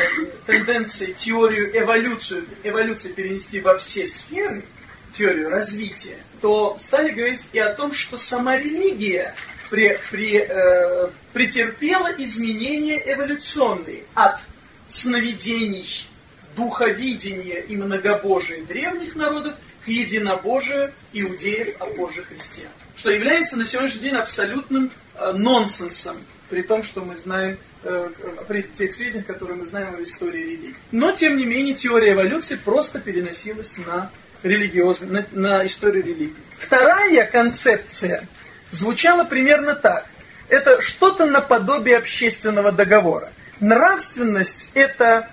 тенденции теорию эволюцию, эволюции перенести во все сферы, теорию развития, то стали говорить и о том, что сама религия при, при, э, претерпела изменения эволюционные от сновидений духовидение и многобожие древних народов к единобожию иудеев, а позже христиан. Что является на сегодняшний день абсолютным э, нонсенсом, при том, что мы знаем, э, при тех сведениях, которые мы знаем о истории религии. Но, тем не менее, теория эволюции просто переносилась на, религиозную, на, на историю религии. Вторая концепция звучала примерно так. Это что-то наподобие общественного договора. Нравственность – это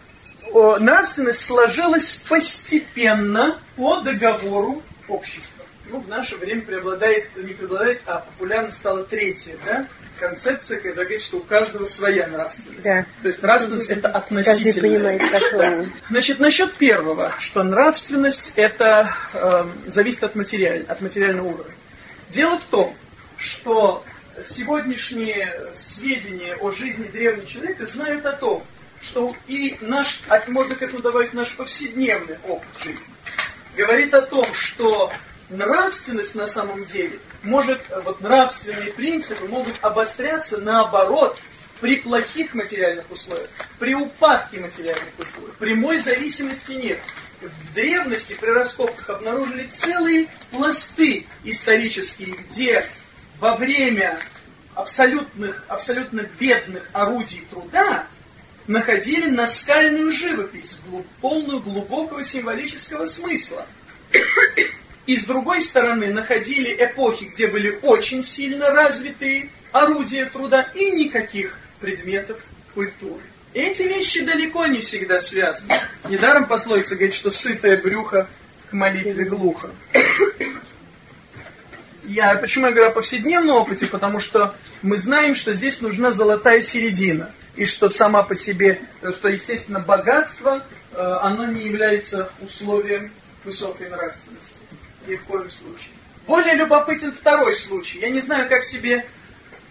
нравственность сложилась постепенно по договору общества. Ну, в наше время преобладает, не преобладает, а популярно стала третья, да, концепция, когда говорит, что у каждого своя нравственность. Да. То есть нравственность это относительно. Понимает, как да. Значит, насчет первого, что нравственность это э, зависит от, материаль, от материального уровня. Дело в том, что сегодняшние сведения о жизни древнего человека знают о том, что и наш, а можно к этому добавить наш повседневный опыт жизни, говорит о том, что нравственность на самом деле может, вот нравственные принципы могут обостряться наоборот при плохих материальных условиях, при упадке материальной культуры. Прямой зависимости нет. В древности при раскопках обнаружили целые пласты исторические, где во время абсолютных, абсолютно бедных орудий труда находили наскальную живопись, полную глубокого символического смысла. И с другой стороны находили эпохи, где были очень сильно развитые орудия труда и никаких предметов культуры. Эти вещи далеко не всегда связаны. Недаром пословица говорит, что сытое брюхо к молитве глухо. Я, почему я говорю о повседневном опыте? Потому что мы знаем, что здесь нужна золотая середина. И что сама по себе, что, естественно, богатство, э, оно не является условием высокой нравственности. Ни в коем случае. Более любопытен второй случай. Я не знаю, как себе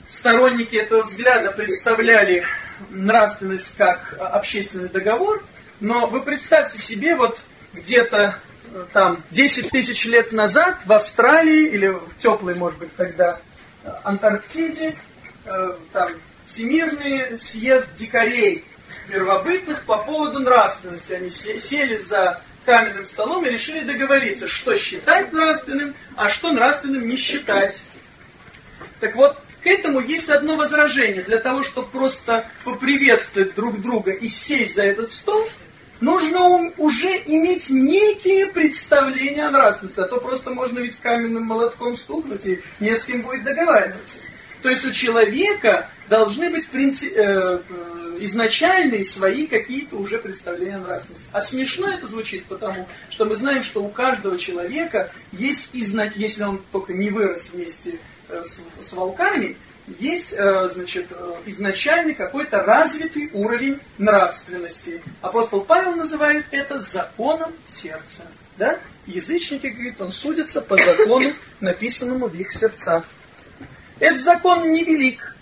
сторонники этого взгляда представляли нравственность как общественный договор, но вы представьте себе вот где-то э, там 10 тысяч лет назад в Австралии или в теплой, может быть, тогда э, Антарктиде, э, там Всемирный съезд дикарей первобытных по поводу нравственности. Они сели за каменным столом и решили договориться, что считать нравственным, а что нравственным не считать. Так вот, к этому есть одно возражение. Для того, чтобы просто поприветствовать друг друга и сесть за этот стол, нужно уже иметь некие представления о нравственности. А то просто можно ведь каменным молотком стукнуть и не с кем будет договариваться. То есть у человека должны быть принцип, э, э, изначальные свои какие-то уже представления о нравственности. А смешно это звучит, потому что мы знаем, что у каждого человека есть, изна... если он только не вырос вместе э, с, с волками, есть, э, значит, э, изначальный какой-то развитый уровень нравственности. Апостол Павел называет это законом сердца. Да? Язычники, говорит, он судится по закону, написанному в их сердцах. Этот закон невелик.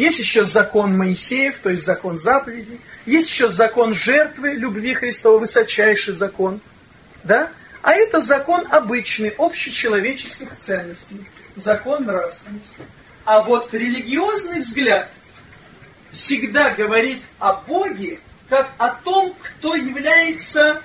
Есть еще закон Моисеев, то есть закон заповедей. Есть еще закон жертвы, любви Христова, высочайший закон. Да? А это закон обычный, общечеловеческих ценностей. Закон нравственности. А вот религиозный взгляд всегда говорит о Боге как о том, кто является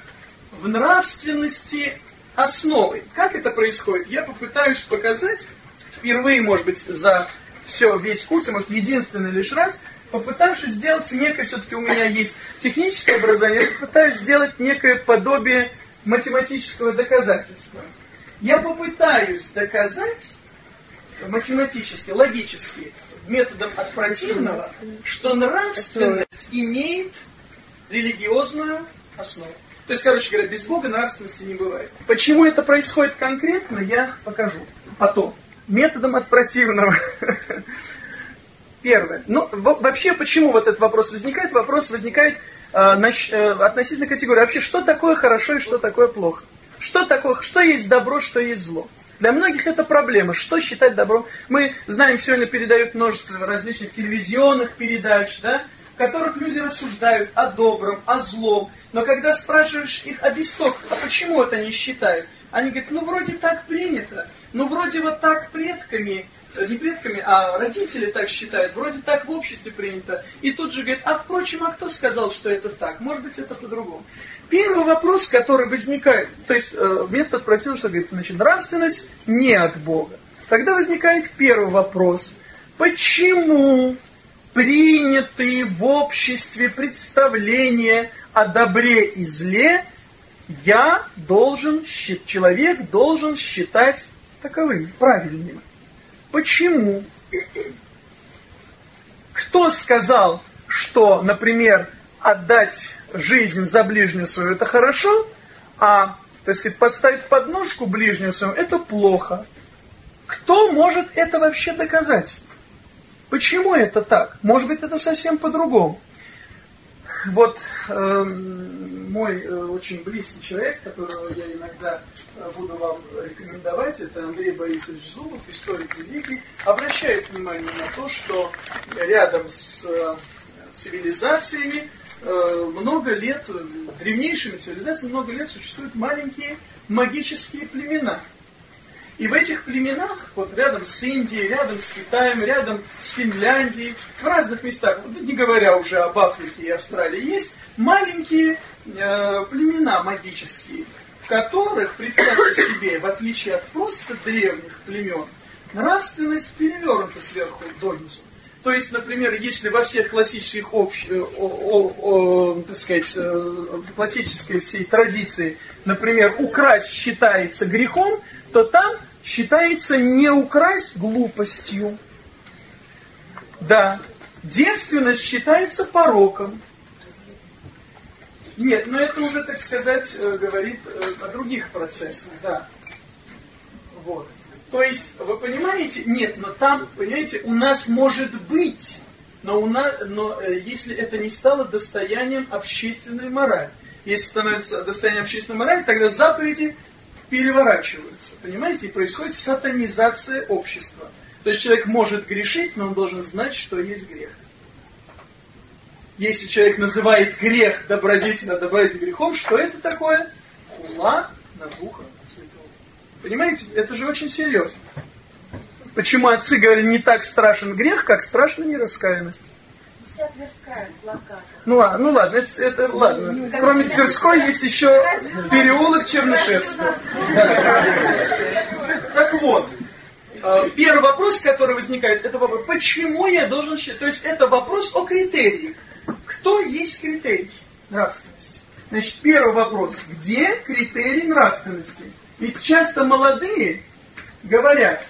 в нравственности основой. Как это происходит? Я попытаюсь показать впервые, может быть, за все, весь курс, и, может, единственный лишь раз, попытавшись сделать некое, все-таки у меня есть техническое образование, я попытаюсь сделать некое подобие математического доказательства. Я попытаюсь доказать математически, логически, методом от противного, что нравственность имеет религиозную основу. То есть, короче говоря, без Бога нравственности не бывает. Почему это происходит конкретно, я покажу потом методом от противного. (laughs) Первое. Ну, вообще, почему вот этот вопрос возникает? Вопрос возникает э, э, относительно категории. Вообще, что такое хорошо и что такое плохо? Что такое, что есть добро, что есть зло? Для многих это проблема. Что считать добром? Мы знаем, сегодня передают множество различных телевизионных передач, да, в которых люди рассуждают о добром, о злом. Но когда спрашиваешь их об истоках, а почему это не считают? Они говорят, ну вроде так принято, ну вроде вот так предками, предками, а родители так считают, вроде так в обществе принято. И тут же говорят, а впрочем, а кто сказал, что это так? Может быть, это по-другому. Первый вопрос, который возникает, то есть э, метод противного, что говорит, значит, нравственность не от Бога. Тогда возникает первый вопрос. Почему принятые в обществе представления о добре и зле я должен, человек должен считать таковыми, правильными. Почему? Кто сказал, что, например, отдать жизнь за ближнюю свою это хорошо, а так сказать, подставить подножку ближнему своему, это плохо. Кто может это вообще доказать? Почему это так? Может быть, это совсем по-другому. Вот э, мой э, очень близкий человек, которого я иногда буду вам рекомендовать, это Андрей Борисович Зубов, историк религии, обращает внимание на то, что рядом с э, цивилизациями э, много лет, древнейшими цивилизациями много лет существуют маленькие магические племена – и в этих племенах, вот рядом с Индией, рядом с Китаем, рядом с Финляндией, в разных местах, не говоря уже об Африке и Австралии, есть маленькие э, племена магические, в которых, представьте себе, в отличие от просто древних племен, нравственность перевернута сверху донизу. То есть, например, если во всех классических общ... Э, о, о, о, так сказать, э, классической всей традиции, например, украсть считается грехом, то там считается не украсть глупостью. Да, девственность считается пороком. Нет, но это уже, так сказать, э, говорит э, о других процессах, да. Вот. То есть, вы понимаете, нет, но там, понимаете, у нас может быть, но, у нас, но э, если это не стало достоянием общественной морали, если становится достоянием общественной морали, тогда заповеди переворачиваются, понимаете, и происходит сатанизация общества. То есть человек может грешить, но он должен знать, что есть грех. Если человек называет грех добродетельно, добавит грехом, что это такое? Хула на Духа Святого. Понимаете, это же очень серьезно. Почему отцы говорили, не так страшен грех, как страшна нераскаянность? Тверская. Ну, а, ну ладно, это, это ладно. Ну, Кроме Тверской есть еще переулок Чернышевского. Так вот, а, первый вопрос, который возникает, это вопрос, почему я должен считать, то есть это вопрос о критериях. Кто есть критерий нравственности? Значит, первый вопрос, где критерий нравственности? Ведь часто молодые говорят,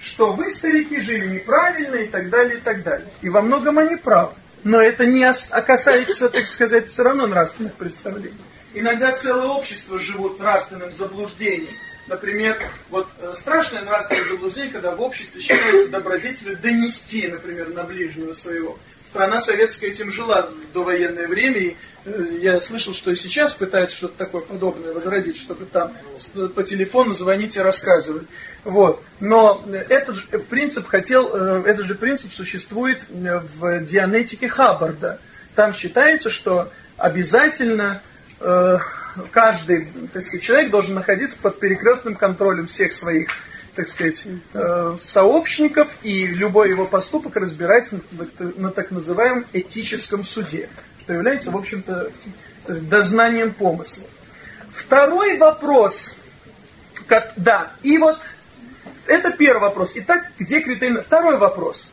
что вы, старики, жили неправильно и так далее, и так далее. И во многом они правы. Но это не а касается, так сказать, все равно нравственных представлений. Иногда целое общество живут нравственным заблуждением. Например, вот э, страшное нравственное заблуждение, когда в обществе считается добродетелью донести, например, на ближнего своего. Страна советская этим жила до военное время, и э, я слышал, что и сейчас пытаются что-то такое подобное возродить, чтобы там по телефону звонить и рассказывать. Вот. Но этот же принцип хотел, э, этот же принцип существует в дианетике Хаббарда. Там считается, что обязательно э, каждый так сказать, человек должен находиться под перекрестным контролем всех своих так сказать, э, сообщников, и любой его поступок разбирается на, так называемом этическом суде, что является, в общем-то, дознанием помысла. Второй вопрос, как, да, и вот это первый вопрос. Итак, где критерий? Второй вопрос.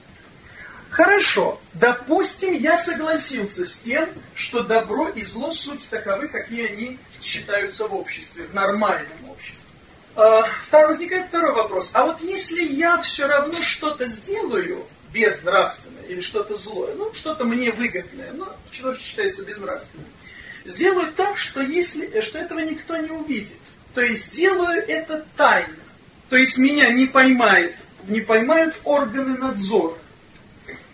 Хорошо, допустим, я согласился с тем, что добро и зло суть таковы, какие они считаются в обществе, в нормальном обществе. А, второй, возникает второй вопрос. А вот если я все равно что-то сделаю безнравственное или что-то злое, ну, что-то мне выгодное, ну, что считается безнравственным, сделаю так, что, если, что этого никто не увидит. То есть сделаю это тайно. То есть меня не поймает, не поймают органы надзора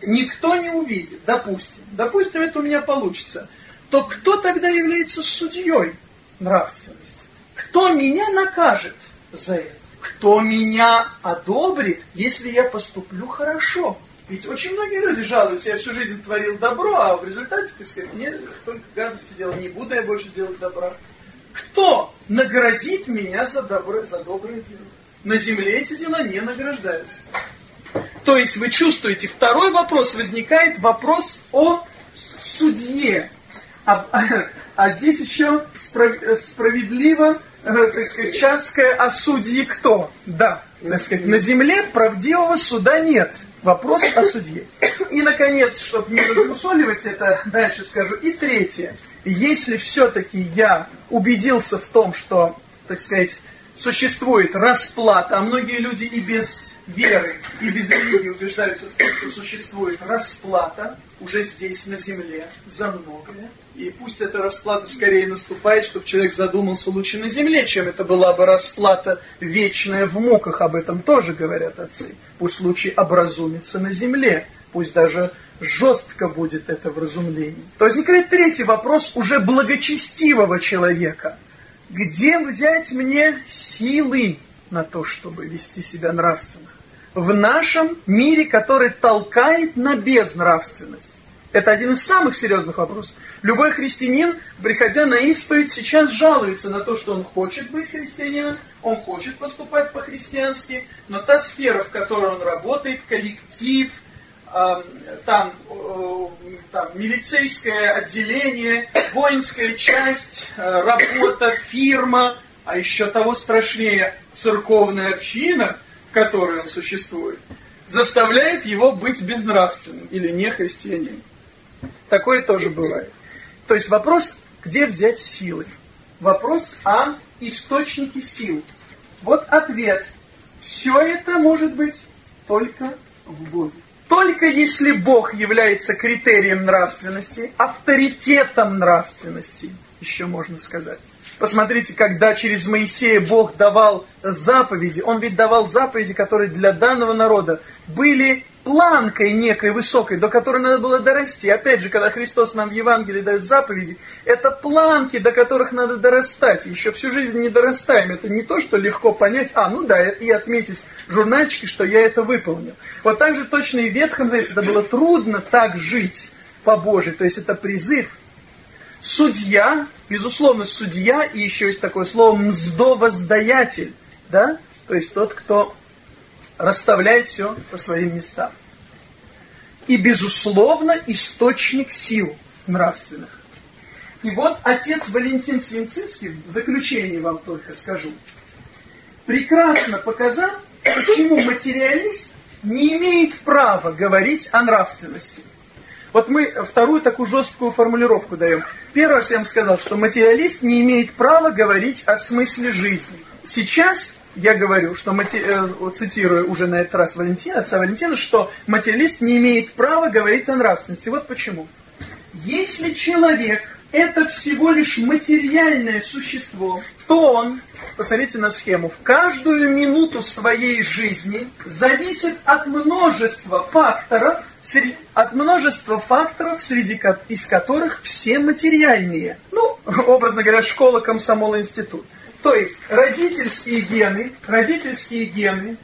никто не увидит, допустим, допустим, это у меня получится, то кто тогда является судьей нравственности? Кто меня накажет за это? Кто меня одобрит, если я поступлю хорошо? Ведь очень многие люди жалуются, я всю жизнь творил добро, а в результате, так сказать, мне только гадости делал, не буду я больше делать добра. Кто наградит меня за, добро, за доброе дело? На земле эти дела не награждаются. То есть вы чувствуете, второй вопрос возникает, вопрос о судье. А, а, (laughs) а здесь еще справ, справедливо, так сказать, чатское, а судьи кто? Да, так сказать, на земле правдивого суда нет. Вопрос о судье. И, наконец, чтобы не размусоливать это, дальше скажу. И третье. Если все-таки я убедился в том, что, так сказать, существует расплата, а многие люди и без веры и без религии утверждаются в том, что существует расплата уже здесь, на земле, за многое. И пусть эта расплата скорее наступает, чтобы человек задумался лучше на земле, чем это была бы расплата вечная в муках. Об этом тоже говорят отцы. Пусть лучше образумится на земле. Пусть даже жестко будет это вразумление. То возникает третий вопрос уже благочестивого человека. Где взять мне силы на то, чтобы вести себя нравственно? В нашем мире, который толкает на безнравственность. Это один из самых серьезных вопросов. Любой христианин, приходя на исповедь, сейчас жалуется на то, что он хочет быть христианином, он хочет поступать по-христиански, но та сфера, в которой он работает, коллектив, там, там милицейское отделение, воинская часть, э, работа, фирма, а еще того страшнее церковная община, в которой он существует, заставляет его быть безнравственным или не христианином. Такое тоже бывает. То есть вопрос, где взять силы? Вопрос о источнике сил. Вот ответ. Все это может быть только в Боге. Только если Бог является критерием нравственности, авторитетом нравственности, еще можно сказать. Посмотрите, когда через Моисея Бог давал заповеди, Он ведь давал заповеди, которые для данного народа были планкой некой высокой, до которой надо было дорасти. Опять же, когда Христос нам в Евангелии дает заповеди, это планки, до которых надо дорастать. Еще всю жизнь не дорастаем. Это не то, что легко понять, а, ну да, и отметить в журнальчике, что я это выполнил. Вот так же точно и в Ветхом Завете это было трудно так жить по Божьей. То есть это призыв. Судья, безусловно, судья, и еще есть такое слово мздовоздаятель, да? То есть тот, кто расставляет все по своим местам. И, безусловно, источник сил нравственных. И вот отец Валентин Свинцицкий, в заключение вам только скажу, прекрасно показал, почему материалист не имеет права говорить о нравственности. Вот мы вторую такую жесткую формулировку даем. Раз я вам сказал, что материалист не имеет права говорить о смысле жизни. Сейчас я говорю, что, э, цитирую уже на этот раз Валентина, отца Валентина, что материалист не имеет права говорить о нравственности. Вот почему. Если человек это всего лишь материальное существо, то он, посмотрите на схему, в каждую минуту своей жизни зависит от множества факторов, от множества факторов, среди из которых все материальные. Ну, (laughs) образно говоря, школа, комсомол, институт. То есть родительские гены, родительские гены,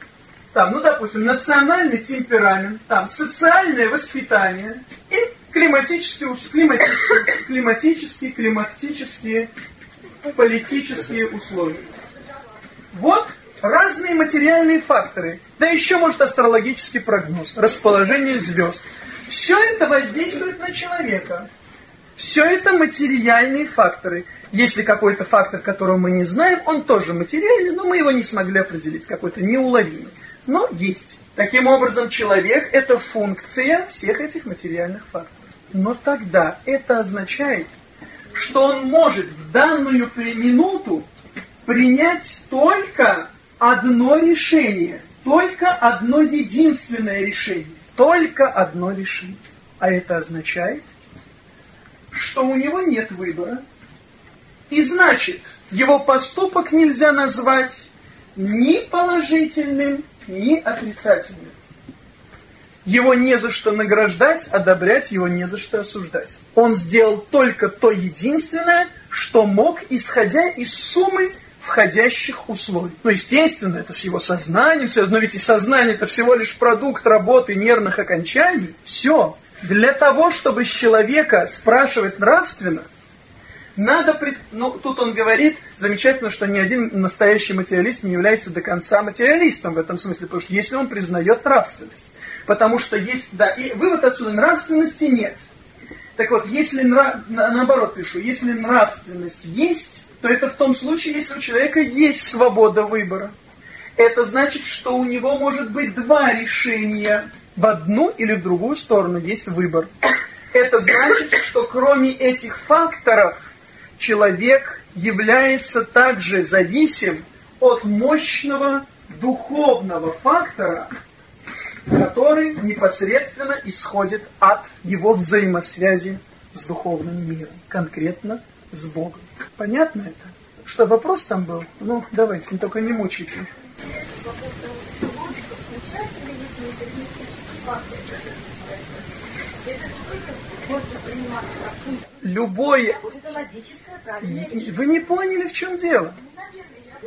там, ну, допустим, национальный темперамент, там, социальное воспитание и климатические, климатические, климатические, климатические, политические условия. Вот разные материальные факторы. Да еще, может, астрологический прогноз, расположение звезд. Все это воздействует на человека. Все это материальные факторы. Если какой-то фактор, которого мы не знаем, он тоже материальный, но мы его не смогли определить, какой-то неуловимый. Но есть. Таким образом, человек – это функция всех этих материальных факторов. Но тогда это означает, что он может в данную минуту принять только одно решение, только одно единственное решение, только одно решение. А это означает, что у него нет выбора, и значит, его поступок нельзя назвать ни положительным, ни отрицательным. Его не за что награждать, одобрять его не за что осуждать. Он сделал только то единственное, что мог, исходя из суммы входящих условий. Ну, естественно, это с его сознанием но ведь и сознание это всего лишь продукт работы нервных окончаний. Все. Для того, чтобы с человека спрашивать нравственно – надо, пред... ну, тут он говорит, замечательно, что ни один настоящий материалист не является до конца материалистом в этом смысле, потому что если он признает нравственность. Потому что есть, да, и вывод отсюда, нравственности нет. Так вот, если, нрав... наоборот пишу, если нравственность есть, то это в том случае, если у человека есть свобода выбора. Это значит, что у него может быть два решения. В одну или в другую сторону есть выбор. Это значит, что кроме этих факторов, человек является также зависим от мощного духовного фактора, который непосредственно исходит от его взаимосвязи с духовным миром, конкретно с Богом. Понятно это? Что вопрос там был? Ну, давайте, только не мучайте. Любой... Вы не поняли, в чем дело?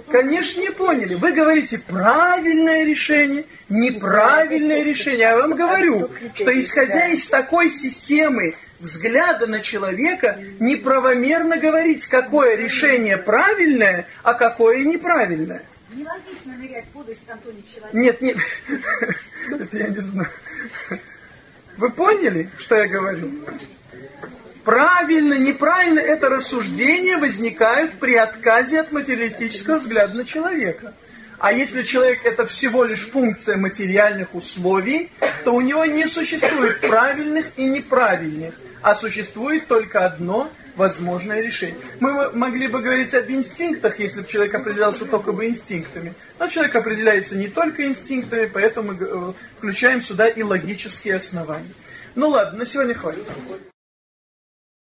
Конечно, не поняли. Вы говорите правильное решение, неправильное решение. Я вам говорю, что исходя из такой системы взгляда на человека, неправомерно говорить, какое решение правильное, а какое неправильное. Нелогично нырять в воду, если там тонет человек. Нет, нет, это (laughs) я не знаю. Вы поняли, что я говорю? Правильно, неправильно, это рассуждения возникают при отказе от материалистического взгляда на человека. А если человек это всего лишь функция материальных условий, то у него не существует правильных и неправильных, а существует только одно возможное решение. Мы могли бы говорить об инстинктах, если бы человек определялся только бы инстинктами. Но человек определяется не только инстинктами, поэтому мы э, включаем сюда и логические основания. Ну ладно, на сегодня хватит.